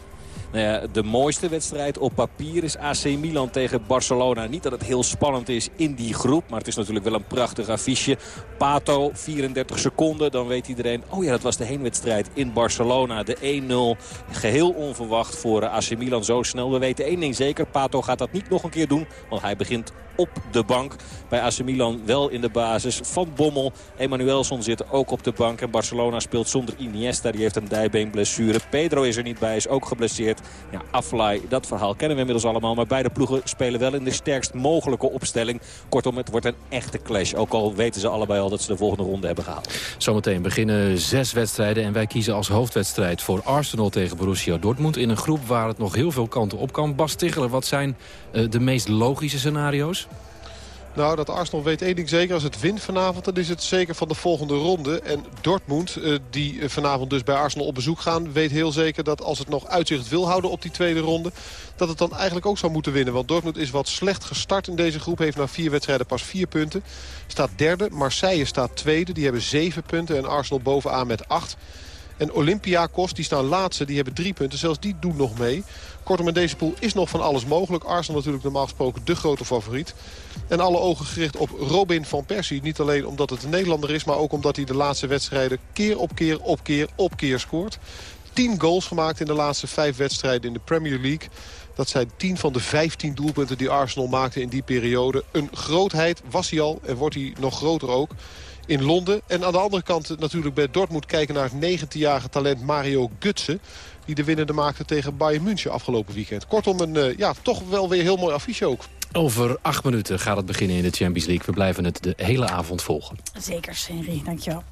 Nou ja, de mooiste wedstrijd op papier is AC Milan tegen Barcelona. Niet dat het heel spannend is in die groep. Maar het is natuurlijk wel een prachtig affiche. Pato, 34 seconden. Dan weet iedereen, oh ja, dat was de heenwedstrijd in Barcelona. De 1-0, geheel onverwacht voor AC Milan zo snel. We weten één ding zeker, Pato gaat dat niet nog een keer doen. Want hij begint op de bank. Bij AC Milan wel in de basis. Van Bommel, Emanuelson zit ook op de bank. En Barcelona speelt zonder Iniesta. Die heeft een dijbeenblessure. Pedro is er niet bij, is ook geblesseerd. Ja, Aflaai, dat verhaal kennen we inmiddels allemaal. Maar beide ploegen spelen wel in de sterkst mogelijke opstelling. Kortom, het wordt een echte clash. Ook al weten ze allebei al dat ze de volgende ronde hebben gehaald. Zometeen beginnen zes wedstrijden. En wij kiezen als hoofdwedstrijd voor Arsenal tegen Borussia Dortmund. In een groep waar het nog heel veel kanten op kan. Bas wat zijn uh, de meest logische scenario's? Nou, dat Arsenal weet één ding zeker. Als het wint vanavond, dan is het zeker van de volgende ronde. En Dortmund, uh, die vanavond dus bij Arsenal op bezoek gaan... weet heel zeker dat als het nog uitzicht wil houden op die tweede ronde... dat het dan eigenlijk ook zou moeten winnen. Want Dortmund is wat slecht gestart in deze groep. Heeft na vier wedstrijden pas vier punten. Staat derde. Marseille staat tweede. Die hebben zeven punten. En Arsenal bovenaan met acht. En Olympiakos, die staan laatste, die hebben drie punten. Zelfs die doen nog mee. Kortom, in deze pool is nog van alles mogelijk. Arsenal natuurlijk normaal gesproken de grote favoriet. En alle ogen gericht op Robin van Persie. Niet alleen omdat het een Nederlander is, maar ook omdat hij de laatste wedstrijden keer op keer op keer op keer scoort. 10 goals gemaakt in de laatste vijf wedstrijden in de Premier League. Dat zijn 10 van de 15 doelpunten die Arsenal maakte in die periode. Een grootheid was hij al en wordt hij nog groter ook in Londen. En aan de andere kant natuurlijk bij Dortmund kijken naar het 19-jarige talent Mario Gutsen. Die de winnende maakte tegen Bayern München afgelopen weekend. Kortom, een uh, ja, toch wel weer heel mooi affiche ook. Over acht minuten gaat het beginnen in de Champions League. We blijven het de hele avond volgen. Zeker, Henry. Dankjewel.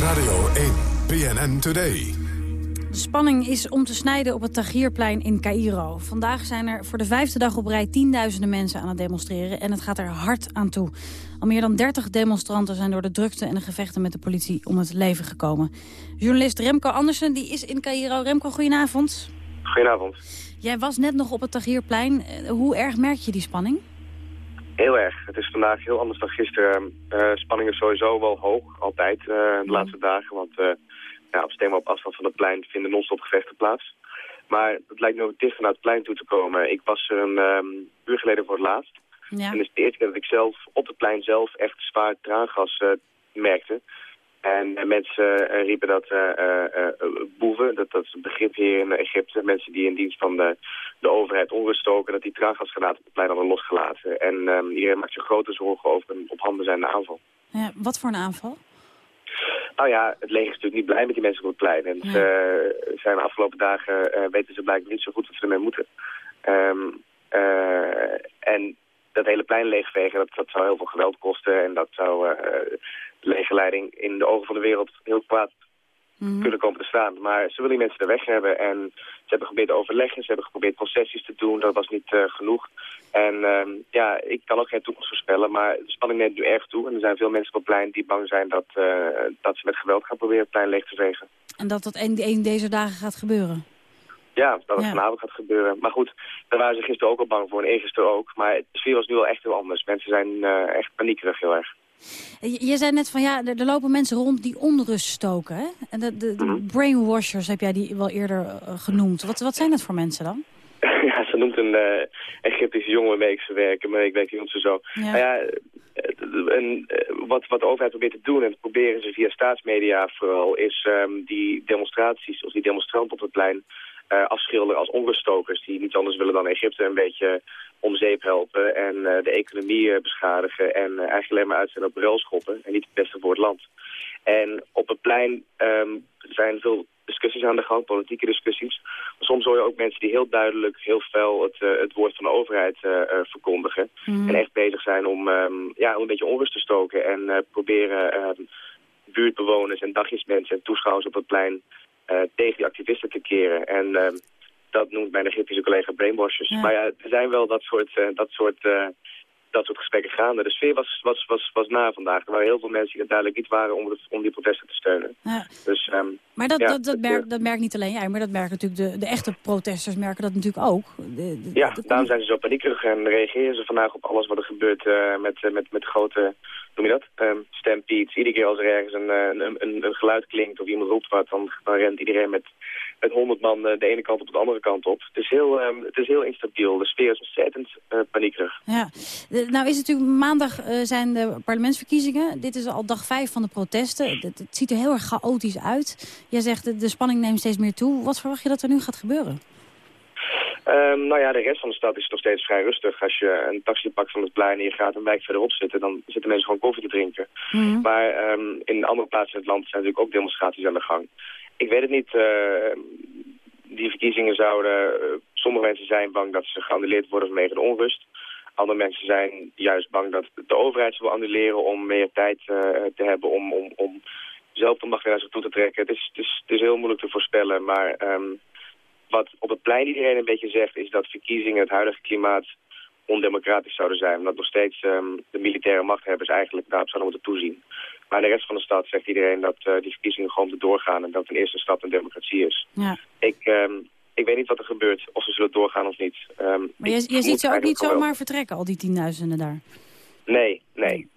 Radio 1, PNN Today. Spanning is om te snijden op het Tahrirplein in Cairo. Vandaag zijn er voor de vijfde dag op rij tienduizenden mensen aan het demonstreren... en het gaat er hard aan toe. Al meer dan 30 demonstranten zijn door de drukte en de gevechten met de politie om het leven gekomen. Journalist Remco Andersen die is in Cairo. Remco, goedenavond. Goedenavond. Jij was net nog op het Tahrirplein. Eh, hoe erg merk je die spanning? Heel erg. Het is vandaag heel anders dan gisteren. Uh, spanning is sowieso wel hoog, altijd, uh, de laatste dagen. Want ja, op stemmen op afstand van het plein vinden non-stop gevechten plaats. Maar het lijkt nu ook dichter naar het plein toe te komen. Ik was er een um, uur geleden voor het laatst. Ja. En het is de eerste keer dat ik zelf op het plein zelf echt zwaar traangas uh, merkte. En uh, mensen uh, riepen dat boeven, dat, dat is het begrip hier in Egypte, mensen die in dienst van de, de overheid onrust stoken, dat die traangasgranaten op het plein hadden losgelaten. En um, iedereen maakt zich grote zorgen over een op handen zijnde aanval. Ja, wat voor een aanval? Nou ja, het leger is natuurlijk niet blij met die mensen op het plein. En ja. ze zijn de afgelopen dagen, uh, weten ze blijkbaar niet zo goed wat ze ermee moeten. Um, uh, en dat hele plein leegvegen, dat, dat zou heel veel geweld kosten. En dat zou de legerleiding in de ogen van de wereld heel kwaad mm. kunnen komen te staan. Maar ze willen die mensen er weg hebben. En ze hebben geprobeerd te overleggen, ze hebben geprobeerd concessies te doen. Dat was niet uh, genoeg. En uh, ja, ik kan ook geen toekomst voorspellen, maar de spanning neemt nu erg toe. En er zijn veel mensen op het plein die bang zijn dat, uh, dat ze met geweld gaan proberen het plein leeg te vegen. En dat dat een, een deze dagen gaat gebeuren? Ja, dat het ja. vanavond gaat gebeuren. Maar goed, daar waren ze gisteren ook al bang voor en eergisteren ook. Maar de sfeer was nu wel echt heel anders. Mensen zijn uh, echt paniekerig heel erg. Je, je zei net van ja, er, er, lopen mensen rond die onrust stoken. Hè? En de, de, de mm -hmm. brainwashers heb jij die wel eerder uh, genoemd. Wat, wat zijn dat voor mensen dan? ja, ze noemt een uh, Egyptische jongen waarmee ik ze werken, maar ik weet niet ze zo. Ja. Nou ja, en, wat, wat de overheid probeert te doen, en dat proberen ze via staatsmedia vooral, is um, die demonstraties, of die demonstranten op het plein, afschilderen als onruststokers die niets anders willen dan Egypte een beetje om zeep helpen en uh, de economie uh, beschadigen en eigenlijk alleen maar uit zijn op schoppen en niet het beste voor het land. En op het plein um, zijn veel discussies aan de gang, politieke discussies. Maar soms hoor je ook mensen die heel duidelijk, heel fel het, uh, het woord van de overheid uh, uh, verkondigen. Mm. En echt bezig zijn om, um, ja, om een beetje onrust te stoken en proberen um, buurtbewoners en dagjesmensen en toeschouwers op het plein tegen die activisten te keren. En ehm, dat noemt mijn Egyptische collega brainwashers. Maar ja, er zijn wel dat soort, dat soort dat soort gesprekken gaande. De sfeer was, was, was, was na vandaag. Er waren heel veel mensen die er duidelijk niet waren om, om die protesten te steunen. Ja. Dus, um, maar dat, dat, dat, merkt, dat merkt niet alleen jij, maar dat merken natuurlijk de, de echte protesters merken dat natuurlijk ook. De, ja, daarom zijn ze zo paniekerig en reageren ze vandaag op alles wat er gebeurt uh, met, uh, met, met grote, noem je dat, um, stampedes. Iedere keer als er ergens een, een, een, een geluid klinkt of iemand roept wat, dan, dan rent iedereen met met honderd man de ene kant op de andere kant op. Het is heel, um, het is heel instabiel. De sfeer is ontzettend uh, paniekerig. Ja. nou is het natuurlijk maandag uh, zijn de parlementsverkiezingen. Dit is al dag vijf van de protesten. Het, het ziet er heel erg chaotisch uit. Jij zegt de, de spanning neemt steeds meer toe. Wat verwacht je dat er nu gaat gebeuren? Um, nou ja, de rest van de stad is nog steeds vrij rustig. Als je een taxi pakt van het plein en je gaat een wijk verderop zitten... dan zitten mensen gewoon koffie te drinken. Mm. Maar um, in andere plaatsen in het land zijn natuurlijk ook demonstraties aan de gang. Ik weet het niet. Uh, die verkiezingen zouden... Uh, sommige mensen zijn bang dat ze geannuleerd worden vanwege de onrust. Andere mensen zijn juist bang dat de overheid ze wil annuleren... om meer tijd uh, te hebben om, om, om zelf de macht naar zich toe te trekken. Het is, het is, het is heel moeilijk te voorspellen, maar... Um, wat op het plein iedereen een beetje zegt... is dat verkiezingen het huidige klimaat ondemocratisch zouden zijn. Omdat nog steeds um, de militaire machthebbers eigenlijk daarop zouden moeten toezien. Maar in de rest van de stad zegt iedereen dat uh, die verkiezingen gewoon moeten doorgaan... en dat een eerste stap een democratie is. Ja. Ik, um, ik weet niet wat er gebeurt, of ze zullen doorgaan of niet. Um, maar je, je ziet ze ook niet zomaar vertrekken, al die tienduizenden daar? Nee, nee.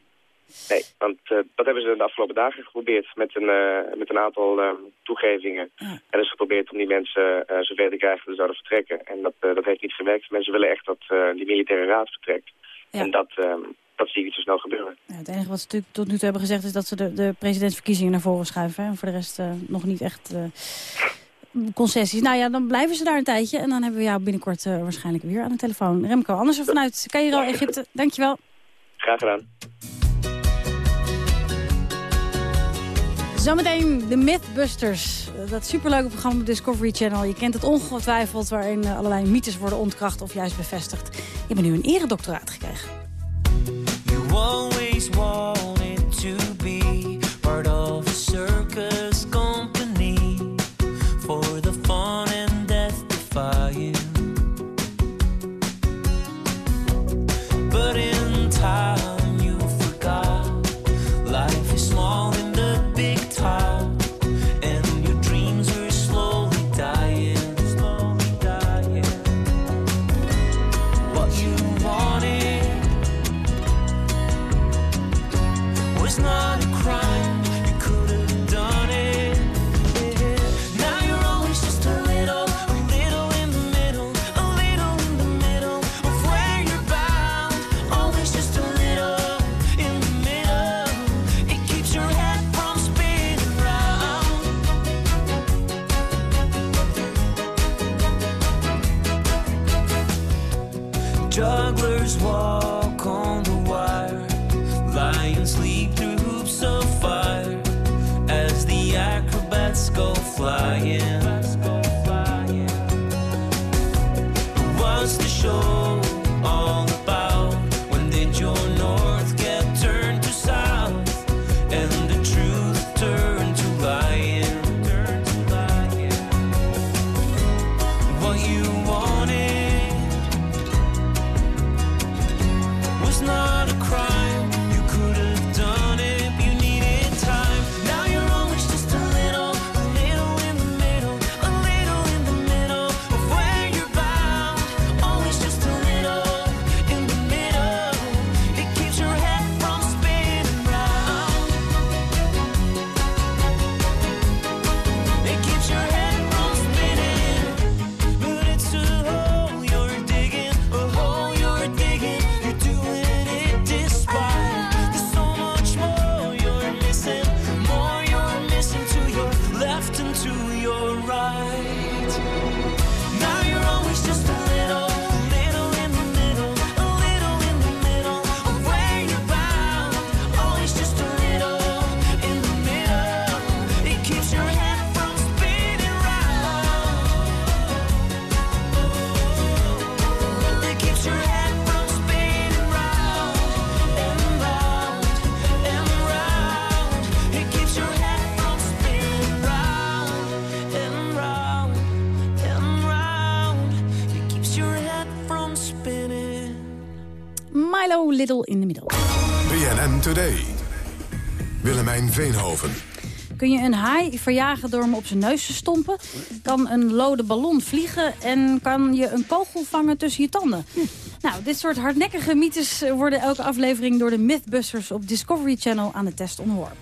Nee, want uh, dat hebben ze de afgelopen dagen geprobeerd met een, uh, met een aantal uh, toegevingen. Ja. En is geprobeerd om die mensen zover te krijgen dat ze zouden vertrekken. En dat, dat heeft niet gewerkt. Mensen willen echt dat die militaire raad vertrekt. Ja. En dat, dat zie ik niet zo snel gebeuren. Ja, het enige wat ze natuurlijk tot nu toe hebben gezegd is dat ze de, de presidentsverkiezingen naar voren schuiven. En voor de rest nog niet echt concessies. Nou ja, dan blijven ze daar een tijdje. En dan hebben we jou binnenkort waarschijnlijk weer aan de telefoon. Remco, anders vanuit Cairo, Egypte. Dankjewel. Graag gedaan. Zometeen de Mythbusters. Dat superleuke programma op Discovery Channel. Je kent het ongetwijfeld waarin allerlei mythes worden ontkracht of juist bevestigd. Je hebt nu een eredoctoraat gekregen. Willemijn Veenhoven. Kun je een haai verjagen door hem op zijn neus te stompen? Kan een lode ballon vliegen? En kan je een kogel vangen tussen je tanden? Nou, dit soort hardnekkige mythes worden elke aflevering... door de Mythbusters op Discovery Channel aan de test onderworpen.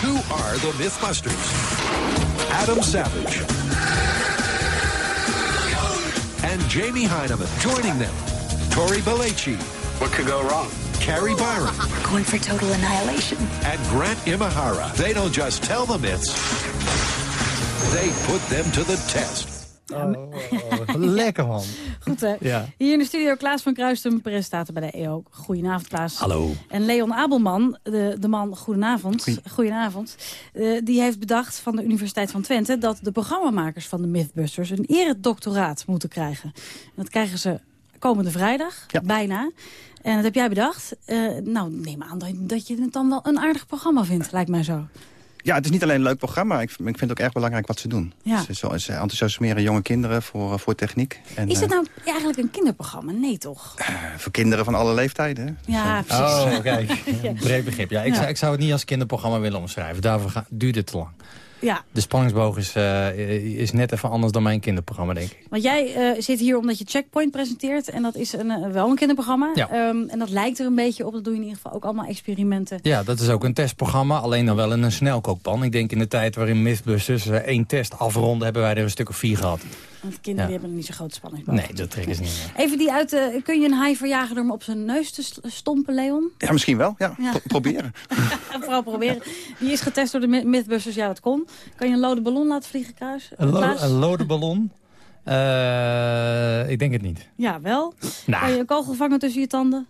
Who are the Mythbusters? Adam Savage. And Jamie Heineman joining them. Tori Belleci. What could go wrong? Carrie Byron. We're going for total annihilation. And Grant Imahara. They don't just tell the myths. They put them to the test. Lekker man. Goed hè? Ja. Hier in de studio Klaas van Kruistum, presentator bij de EO. Goedenavond Klaas. Hallo. En Leon Abelman, de, de man, goedenavond, goedenavond eh, die heeft bedacht van de Universiteit van Twente... dat de programmamakers van de Mythbusters een eredoctoraat moeten krijgen. En dat krijgen ze komende vrijdag, bijna. En dat heb jij bedacht. Eh, nou, neem aan dat, dat je het dan wel een aardig programma vindt, lijkt mij zo. Ja, het is niet alleen een leuk programma. Ik, ik vind het ook erg belangrijk wat ze doen. Ja. Ze, ze, ze enthousiasmeren jonge kinderen voor, eh, voor techniek. En, Is het eh, nou eigenlijk een kinderprogramma? Nee, toch? voor kinderen van alle leeftijden. Ja, precies. Oh, kijk. Breed begrip. Ja, ik, Ja. Zou, ik zou het niet als kinderprogramma willen omschrijven. Daarvoor ga- duurt het te lang. Ja, De spanningsboog is, eh, is net even anders dan mijn kinderprogramma, denk ik. want jij eh, zit hier omdat je Checkpoint presenteert. En dat is een, eh, wel een kinderprogramma. Ja. Ehm, en dat lijkt er een beetje op. Dat doe je in ieder geval ook allemaal experimenten. Ja, dat is ook een testprogramma, alleen dan wel in een snelkookpan. Ik denk in de tijd waarin Mythbusters één test afronden... hebben wij er een stuk of vier gehad. Want kinderen Ja. hebben niet zo grote spanningsboog. Nee, dat trekken ze niet meer. Even die uit, eh, kun je een haai verjagen door hem op zijn neus te stompen, Leon? Ja, misschien wel. Ja, Ja. Pro- proberen. En vooral proberen. Die is getest door de My- Mythbusters. Ja, dat kon. Kan je een lode ballon laten vliegen, Kruis? Een, lo een lode ballon? Eh, ik denk het niet. Ja, wel. Nou. Kan je een kogel vangen tussen je tanden?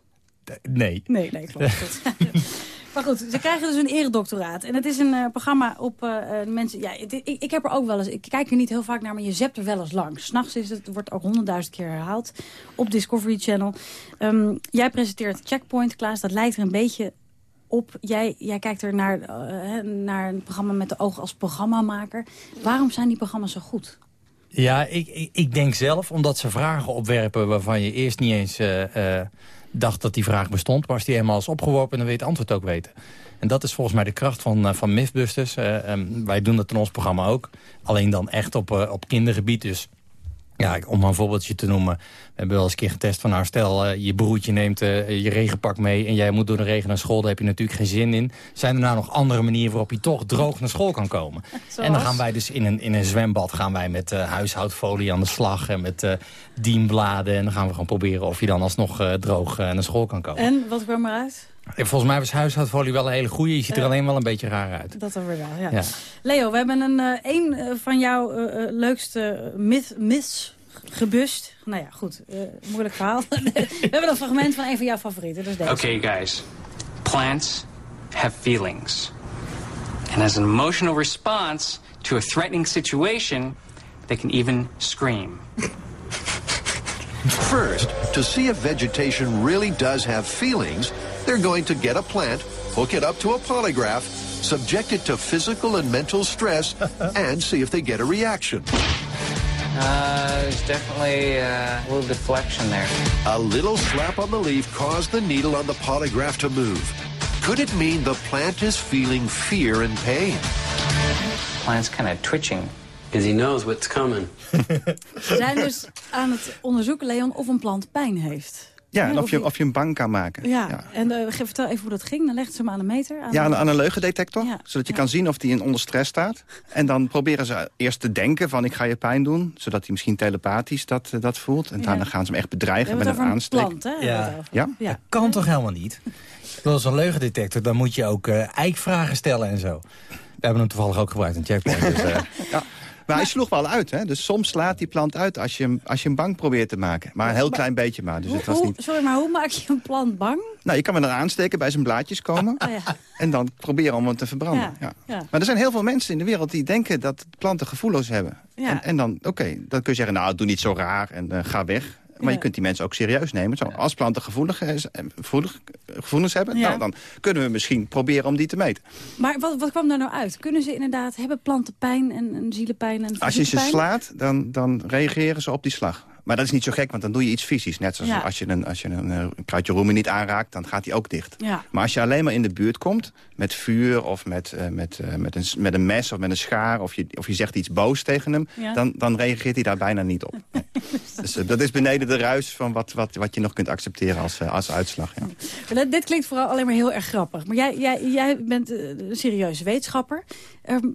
Nee. Nee, nee, klopt. Maar goed, ze krijgen dus een eredoctoraat. En het is een eh, programma op eh, eh, mensen... Ja, ik, ik heb er ook wel eens... Ik kijk er niet heel vaak naar, maar je zept er wel eens langs. S'nachts is het, wordt ook honderdduizend keer herhaald op Discovery Channel. Ehm, jij presenteert Checkpoint, Klaas. Dat lijkt er een beetje op. Jij, jij kijkt er naar, naar een programma met de oog als programmamaker. Waarom zijn die programma's zo goed? Ja, ik, ik, ik denk zelf, omdat ze vragen opwerpen... waarvan je eerst niet eens dacht dat die vraag bestond. Maar als die eenmaal is opgeworpen, dan wil je het antwoord ook weten. En dat is volgens mij de kracht van, eh, van Mythbusters. Eh, ehm, wij doen dat in ons programma ook. Alleen dan echt op, eh, op kindergebied. Dus ja, om een voorbeeldje te noemen. We hebben wel eens een keer getest van... nou, stel, eh, je broertje neemt eh, je regenpak mee... en jij moet door de regen naar school. Daar heb je natuurlijk geen zin in. Zijn er nou nog andere manieren waarop je toch droog naar school kan komen? En dan gaan wij dus in een, in een zwembad gaan wij met eh, huishoudfolie aan de slag... en met dienbladen. En dan gaan we gewoon proberen of je dan alsnog droog naar school kan komen. En, wat kwam eruit? En volgens mij was huishoudfolie wel een hele goede. Je ziet er alleen wel een beetje raar uit. Dat dan weer wel, ja. Ja. Leo, we hebben een, eh, een eh, van jouw eh, leukste myth, myths gebust. Nou ja, goed. eh, moeilijk verhaal. we hebben een fragment van een van jouw favorieten. Dat is deze. Okay, guys. Plants have feelings. And as an emotional response to a threatening situation, they can even scream. First, to see if vegetation really does have feelings, they're going to get a plant, hook it up to a polygraph, subject it to physical and mental stress, and see if they get a reaction. Uh, there's definitely uh, a little deflection there. A little slap on the leaf caused the needle on the polygraph to move. Could it mean the plant is feeling fear and pain? Plant's kind of twitching. Because he knows what's coming. Ze zijn dus aan het onderzoeken, Leon, of een plant pijn heeft. Ja, en of je, of je een bank kan maken. Ja, en eh, geef- vertel even hoe dat ging. Dan legden ze hem aan een meter. Aan Ja, aan, een leugendetector. Ja. Zodat je kan zien of die in onder stress staat. En dan proberen ze eerst te denken van ik ga je pijn doen. Zodat hij misschien telepathisch dat, eh, dat voelt. En daarna gaan ze hem echt bedreigen met een aansteek. plant, hè? Ja. Ja? Ja. Dat kan toch helemaal niet? Zoals een leugendetector, dan moet je ook eh eikvragen stellen en zo. We hebben hem toevallig ook gebruikt in Checkpoint. Dus, eh, Ja. Maar hij sloeg wel uit. Hè? Dus soms slaat die plant uit als je, hem, als je hem bang probeert te maken. Maar een heel klein beetje maar. Dus Hoe- het was niet... Sorry, maar hoe maak je een plant bang? Nou, je kan hem dan aansteken bij zijn blaadjes komen. Oh, ja. En dan proberen om hem te verbranden. Ja. Maar er zijn heel veel mensen in de wereld die denken dat planten gevoelloos hebben. En, en dan, oké, dan kun je zeggen, nou, doe niet zo raar en eh, ga weg. Maar je kunt die mensen ook serieus nemen. Zo, als planten gevoelig, is- eh, gevoelig, gevoelens hebben, nou, dan kunnen we misschien proberen om die te meten. Maar wat, wat kwam daar nou uit? Kunnen ze inderdaad, hebben planten pijn en, en zielenpijn en Als je ze slaat, dan, dan reageren ze op die slag. Maar dat is niet zo gek, want dan doe je iets fysisch. Net zoals Ja. als je een, als je een, eh, een kruidje roemen niet aanraakt, dan gaat die ook dicht. Ja. Maar als je alleen maar in de buurt komt, met vuur of met, eh, met, eh, met, een, met een mes of met een schaar... of je, of je zegt iets boos tegen hem, Ja. dan, dan reageert hij daar bijna niet op. Nee. dus dat is beneden de ruis van wat, wat, wat je nog kunt accepteren als, als uitslag. Ja. Maar dit- klinkt vooral alleen maar heel erg grappig. Maar jij, jij, jij bent een serieuze wetenschapper. Ehm,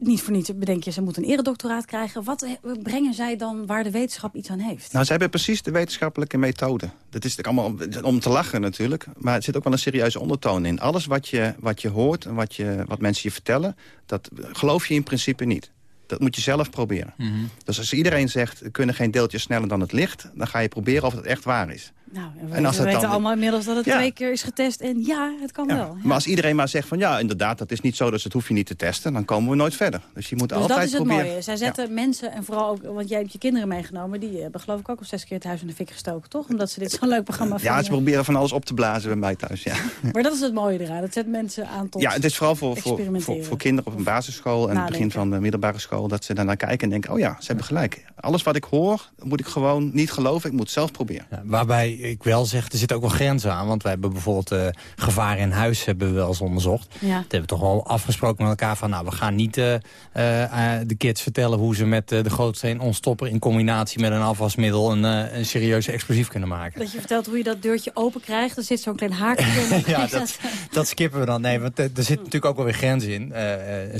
niet voor niets bedenk je, ze moeten een eredoctoraat krijgen. Wat eh, brengen zij dan waar de wetenschap iets aan heeft? Nou, ze hebben precies de wetenschappelijke methode. Dat is allemaal om, om te lachen natuurlijk. Maar er zit ook wel een serieuze ondertoon in. Alles wat je, wat je hoort en wat, je, wat mensen je vertellen... dat geloof je in principe niet. Dat moet je zelf proberen. Dus als iedereen zegt, we kunnen geen deeltjes sneller dan het licht... dan ga je proberen of het echt waar is. Nou, we, En als we weten dan- allemaal inmiddels dat het Ja. twee keer is getest. En ja, het kan Ja. wel. Ja. Maar als iedereen maar zegt van ja, inderdaad, dat is niet zo... dus dat hoef je niet te testen, dan komen we nooit verder. Dus je moet Dus altijd dat is het proberen... mooie. Zij zetten mensen, en vooral ook, want jij hebt je kinderen meegenomen... die hebben geloof ik ook al zes keer het huis in de fik gestoken, toch? Omdat ze dit zo'n leuk programma Ja, vinden. ze proberen van alles op te blazen bij mij thuis, ja. Maar dat is het mooie eraan. Het zet mensen aan tot Ja, het is vooral voor, voor, voor, kinderen op een basisschool... en het begin van de middelbare school... dat ze daarnaar kijken en denken, oh ja, ze hebben gelijk. Alles wat ik hoor, moet ik gewoon niet geloven. Ik moet het zelf proberen. Waarbij ik wel zeg, er zitten ook wel grenzen aan. Want wij hebben bijvoorbeeld eh gevaar in huis hebben we wel eens onderzocht. Ja. Dat hebben we toch wel afgesproken met elkaar van... nou, we gaan niet eh, eh, de kids vertellen hoe ze met de gootsteen ontstopper... in combinatie met een afwasmiddel een, een serieuze explosief kunnen maken. Dat je vertelt hoe je dat deurtje open krijgt. Er zit zo'n klein haakje in. Ja, dat, dat skippen we dan. Nee, want er zit natuurlijk ook wel weer grenzen in.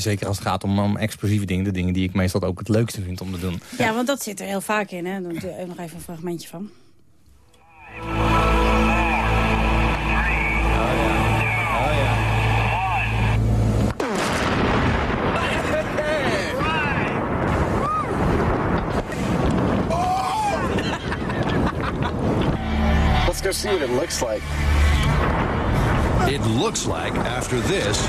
Zeker als het gaat om, om explosieve dingen. De dingen die ik meestal ook het leukste vind om te doen. Ja, want dat zit er heel vaak in. Hè. Dan doe ik nog even een fragmentje van. Let's go see what it looks like. It looks like after this,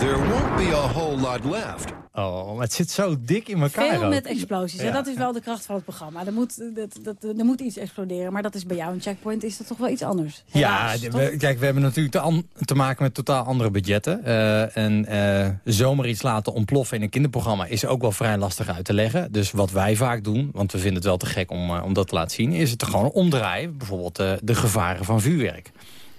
there won't be a whole lot left. Oh, maar het zit zo dik in elkaar. Veel ook. met explosies. hè. Ja. dat is wel de kracht van het programma. Er moet, dat, dat, er moet iets exploderen. Maar dat is bij jou een checkpoint. Is dat toch wel iets anders? Ja, Helaas, we- kijk, we hebben natuurlijk te, te maken met totaal andere budgetten. Eh, en eh, zomaar iets laten ontploffen in een kinderprogramma is ook wel vrij lastig uit te leggen. Dus wat wij vaak doen, want we vinden het wel te gek om, eh, om dat te laten zien, is het gewoon omdraaien. Bijvoorbeeld de gevaren van vuurwerk.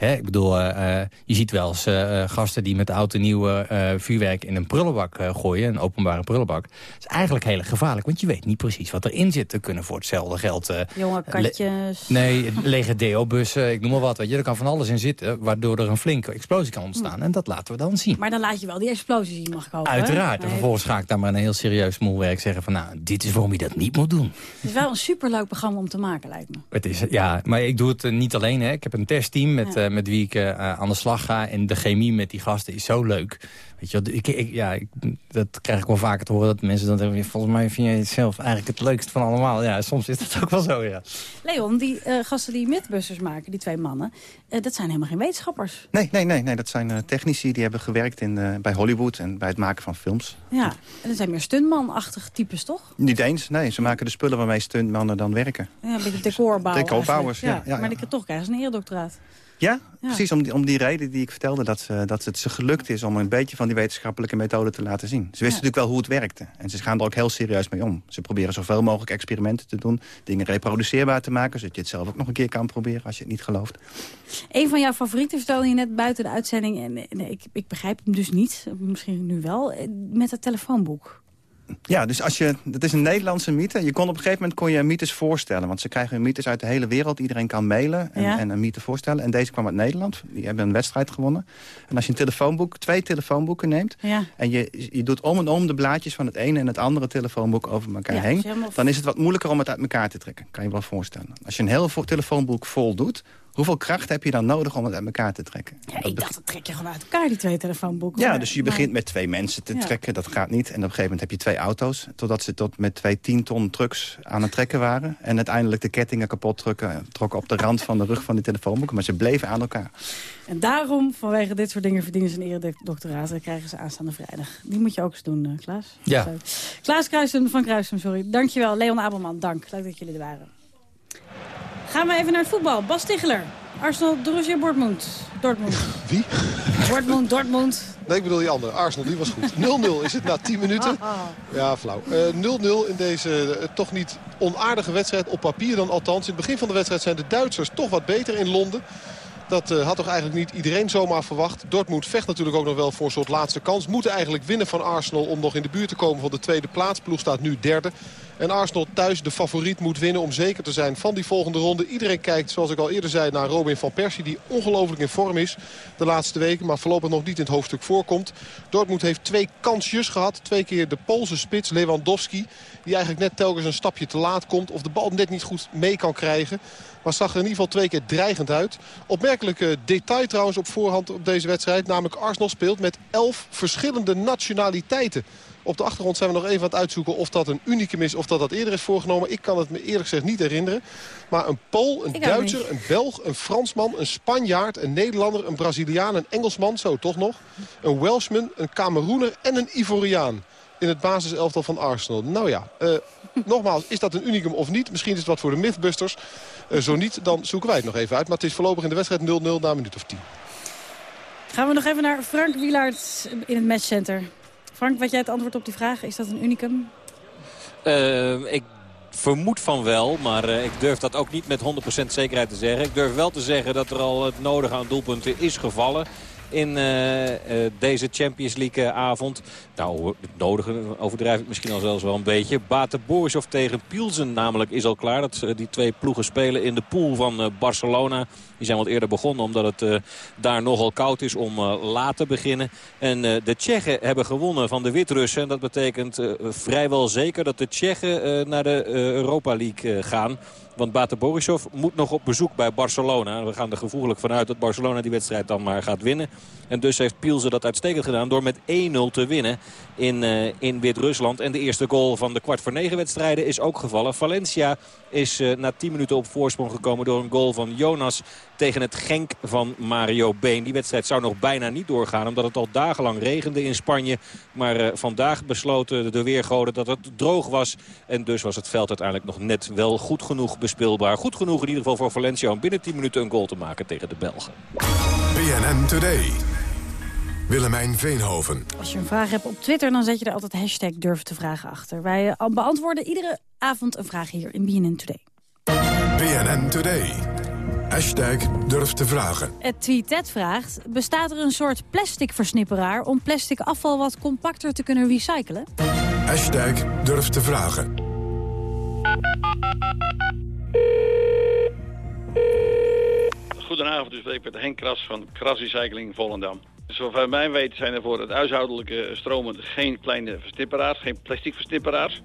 Hè, ik bedoel, eh, eh, je ziet wel eens eh, gasten die met oud en nieuw vuurwerk in een prullenbak gooien, een openbare prullenbak. Dat is eigenlijk heel gevaarlijk, want je weet niet precies wat erin zit. Er kunnen voor hetzelfde geld... Jonge le- katjes. Nee, lege deo-bussen, ik noem maar wat. Weet je. Er kan van alles in zitten, waardoor er een flinke explosie kan ontstaan. En dat laten we dan zien. Maar dan laat je wel die explosies zien, mag ik hopen. Uiteraard. En vervolgens ga ik daar maar een heel serieus moelwerk zeggen van... nou, dit is waarom je dat niet moet doen. Het is wel een superleuk programma om te maken, lijkt me. Het is, ja, maar ik doe het niet alleen. Hè. Ik heb een testteam met, Ja. Eh, met wie ik eh, aan de slag ga. En de chemie met die gasten is zo leuk. Weet je, wel, ik, ik, ja, ik, dat krijg ik wel vaker te horen. Dat mensen dan zeggen, volgens mij vind je het zelf eigenlijk het leukst van allemaal. Ja, soms is dat ook wel zo, ja. Leon, die eh, gasten die Mythbusters maken, die twee mannen... eh, dat zijn helemaal geen wetenschappers. Nee, nee, nee, nee dat zijn eh, technici die hebben gewerkt in, eh, bij Hollywood... en bij het maken van films. Ja, en dat zijn meer stuntman-achtige types, toch? Niet eens, nee. Ze maken de spullen waarmee stuntmannen dan werken. Ja, een beetje decorbouwers. Decorbouwers, ja, ja, Maar ik toch krijgen ze een eredoctoraat. Ja, Ja. precies om die, om die reden die ik vertelde... Dat, ze, dat het ze gelukt is om een beetje van die wetenschappelijke methode te laten zien. Ze wisten natuurlijk wel hoe het werkte. En ze gaan er ook heel serieus mee om. Ze proberen zoveel mogelijk experimenten te doen. Dingen reproduceerbaar te maken. Zodat je het zelf ook nog een keer kan proberen als je het niet gelooft. Een van jouw favorieten vertelde je net buiten de uitzending... en nee, ik, ik begrijp hem dus niet, misschien nu wel, eh, met het telefoonboek. Ja, dus als je, dat is een Nederlandse mythe. Je kon op een gegeven moment kon je mythes voorstellen. Want ze krijgen hun mythes uit de hele wereld. Iedereen kan mailen en, Ja. en een mythe voorstellen. En deze kwam uit Nederland. Die hebben een wedstrijd gewonnen. En als je een telefoonboek, twee telefoonboeken neemt... Ja. en je, je doet om en om de blaadjes van het ene en het andere telefoonboek over elkaar Ja, heen... dan is het wat moeilijker om het uit elkaar te trekken. Kan je wel voorstellen. Als je een heel telefoonboek vol doet... hoeveel kracht heb je dan nodig om het uit elkaar te trekken? Ja, ik dacht, dat trek je gewoon uit elkaar, die twee telefoonboeken. Ja, Maar- dus je maar- begint met twee mensen te Ja. trekken. Dat gaat niet. En op een gegeven moment heb je twee auto's. Totdat ze tot met twee 10 ton trucks aan het trekken waren. En uiteindelijk de kettingen kapot trukken, trokken op de rand van de rug van die telefoonboeken. Maar ze bleven aan elkaar. En daarom, vanwege dit soort dingen, verdienen ze een eredoctoraat. Dat krijgen ze aanstaande vrijdag. Die moet je ook eens doen, eh, Klaas. Ja. Klaas Kruisen van Kruisen, sorry. Dankjewel. Leon Abelman, dank. Leuk dat jullie er waren. Gaan we even naar het voetbal. Bas Ticheler. Arsenal, Borussia Dortmund. Dortmund. Wie? Dortmund, Dortmund. Nee, ik bedoel die andere. Arsenal, die was goed. 0-0 is het na 10 minuten. Ja, flauw. 0-0 in deze uh, toch niet onaardige wedstrijd. Op papier dan althans. In het begin van de wedstrijd zijn de Duitsers toch wat beter in Londen. Dat uh, had toch eigenlijk niet iedereen zomaar verwacht. Dortmund vecht natuurlijk ook nog wel voor een soort laatste kans. Moeten eigenlijk winnen van Arsenal om nog in de buurt te komen van de tweede plaats. Ploeg staat nu derde. En Arsenal thuis de favoriet moet winnen om zeker te zijn van die volgende ronde. Iedereen kijkt, zoals ik al eerder zei, naar Robin van Persie... die ongelooflijk in vorm is de laatste weken... maar voorlopig nog niet in het hoofdstuk voorkomt. Dortmund heeft twee kansjes gehad. Twee keer de Poolse spits Lewandowski... die eigenlijk net telkens een stapje te laat komt... of de bal net niet goed mee kan krijgen. Maar zag er in ieder geval twee keer dreigend uit. Opmerkelijke detail trouwens op voorhand op deze wedstrijd. Namelijk Arsenal speelt met elf verschillende nationaliteiten. Op de achtergrond zijn we nog even aan het uitzoeken of dat een unicum is of dat dat eerder is voorgenomen. Ik kan het me eerlijk gezegd niet herinneren. Maar een Pool, een Duitser, een Belg, een Fransman, een Spanjaard, een Nederlander, een Braziliaan, een Engelsman, zo toch nog. Een Welshman, een Cameroener en een Ivoriaan in het basiselftal van Arsenal. Nou ja, uh, nogmaals, is dat een unicum of niet? Misschien is het wat voor de Mythbusters. Uh, zo niet, dan zoeken wij het nog even uit. Maar het is voorlopig in de wedstrijd 0-0 na een minuut of 10. Gaan we nog even naar Frank Wielaert in het matchcenter. Frank, wat jij het antwoord op die vraag? Is dat een unicum? Uh, ik vermoed van wel, maar uh, ik durf dat ook niet met 100% zekerheid te zeggen. Ik durf wel te zeggen dat er al het nodige aan doelpunten is gevallen in uh, deze Champions League avond. Nou, het nodige overdrijf ik misschien al zelfs wel een beetje. Bate Borisov tegen Pielsen namelijk is al klaar. Dat die twee ploegen spelen in de pool van Barcelona. Die zijn wat eerder begonnen omdat het daar nogal koud is om laat te beginnen. En de Tsjechen hebben gewonnen van de Wit-Russen. En dat betekent vrijwel zeker dat de Tsjechen naar de Europa League gaan. Want Bate Borisov moet nog op bezoek bij Barcelona. We gaan er gevoelig vanuit dat Barcelona die wedstrijd dan maar gaat winnen. En dus heeft Pielze dat uitstekend gedaan door met 1-0 te winnen in, uh, in Wit-Rusland. En de eerste goal van de kwart voor negen wedstrijden is ook gevallen. Valencia is uh, na 10 minuten op voorsprong gekomen door een goal van Jonas tegen het Genk van Mario Been. Die wedstrijd zou nog bijna niet doorgaan omdat het al dagenlang regende in Spanje. Maar uh, vandaag besloten de weergoden dat het droog was. En dus was het veld uiteindelijk nog net wel goed genoeg bespeelbaar. Goed genoeg in ieder geval voor Valencia om binnen 10 minuten een goal te maken tegen de Belgen. BNN Today. Willemijn Veenhoven. Als je een vraag hebt op Twitter, dan zet je er altijd hashtag durf te vragen achter. Wij beantwoorden iedere avond een vraag hier in BNN Today. BNN Today. Hashtag durf te vragen. Het tweetet vraagt, bestaat er een soort plastic versnipperaar... om plastic afval wat compacter te kunnen recyclen? Hashtag durf te vragen. Goedenavond, u spreekt met Henk Kras van Kras Recycling Volendam. Zover mij weet zijn er voor het huishoudelijke stromen geen kleine versnipperaars, geen plastic versnipperaars.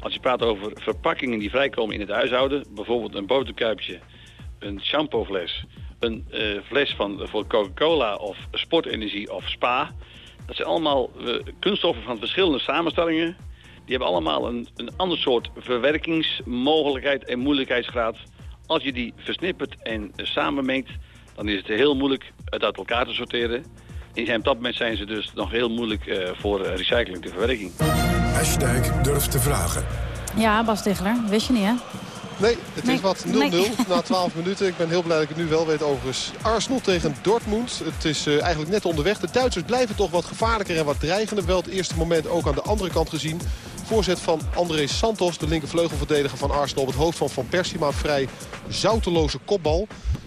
Als je praat over verpakkingen die vrijkomen in het huishouden, bijvoorbeeld een boterkuipje, een shampoofles, een uh, fles van, voor Coca-Cola of sportenergie of spa. Dat zijn allemaal uh, kunststoffen van verschillende samenstellingen. Die hebben allemaal een, een ander soort verwerkingsmogelijkheid en moeilijkheidsgraad. Als je die versnippert en uh, samenmengt, dan is het heel moeilijk het uit elkaar te sorteren. En op dat moment zijn ze dus nog heel moeilijk uh, voor recycling, de verwerking. Hashtag durf te vragen. Ja, Bas Tichler, wist je niet hè? Nee, het nee. is wat 0-0 nee. na 12 minuten. Ik ben heel blij dat ik het nu wel weet overigens. Arsenal tegen Dortmund. Het is uh, eigenlijk net onderweg. De Duitsers blijven toch wat gevaarlijker en wat dreigender. Wel het eerste moment ook aan de andere kant gezien. Voorzet van André Santos, de linkervleugelverdediger van Arsenal... op het hoofd van Van Persie, maar vrij zouteloze kopbal...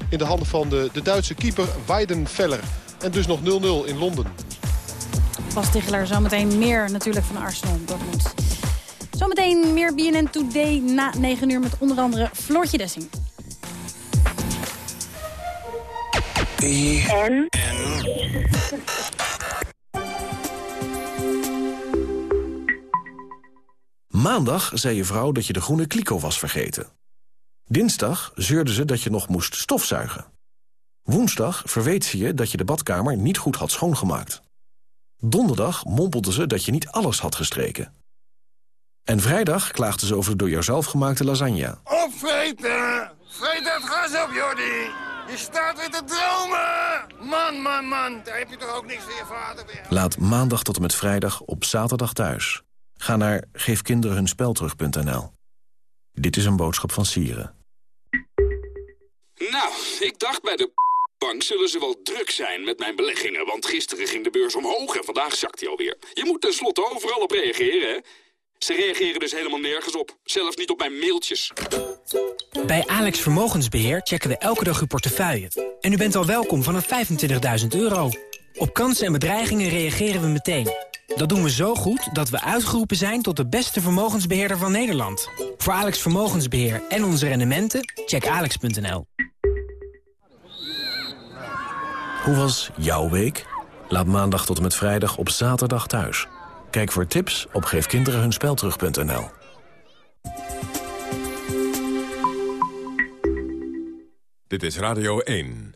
in de handen van de, de Duitse keeper Weidenfeller. En dus nog 0-0 in Londen. Bas Tichelaar, zometeen meer natuurlijk van Arsenal Dortmund. Zometeen meer BNN Today na 9 uur met onder andere Floortje Dessing. En? Maandag zei je vrouw dat je de groene kliko was vergeten. Dinsdag zeurde ze dat je nog moest stofzuigen. Woensdag verweet ze je dat je de badkamer niet goed had schoongemaakt. Donderdag mompelde ze dat je niet alles had gestreken. En vrijdag klaagde ze over de door jouzelf gemaakte lasagne. Opvreten! Vreet het gas op, Jordi! Je staat weer te dromen! Man, man, man, daar heb je toch ook niks je vader weer. Laat maandag tot en met vrijdag op zaterdag thuis. Ga naar geefkinderenhunspelterug.nl. Dit is een boodschap van Sieren. Nou, ik dacht bij de bank zullen ze wel druk zijn met mijn beleggingen... want gisteren ging de beurs omhoog en vandaag zakt hij alweer. Je moet tenslotte overal op reageren, hè? Ze reageren dus helemaal nergens op. Zelfs niet op mijn mailtjes. Bij Alex Vermogensbeheer checken we elke dag uw portefeuille. En u bent al welkom vanaf 25.000 euro. Op kansen en bedreigingen reageren we meteen. Dat doen we zo goed dat we uitgeroepen zijn tot de beste vermogensbeheerder van Nederland. Voor Alex Vermogensbeheer en onze rendementen, check alex.nl. Hoe was jouw week? Laat maandag tot en met vrijdag op zaterdag thuis. Kijk voor tips op geefkinderenhunspelterug.nl. Dit is Radio 1.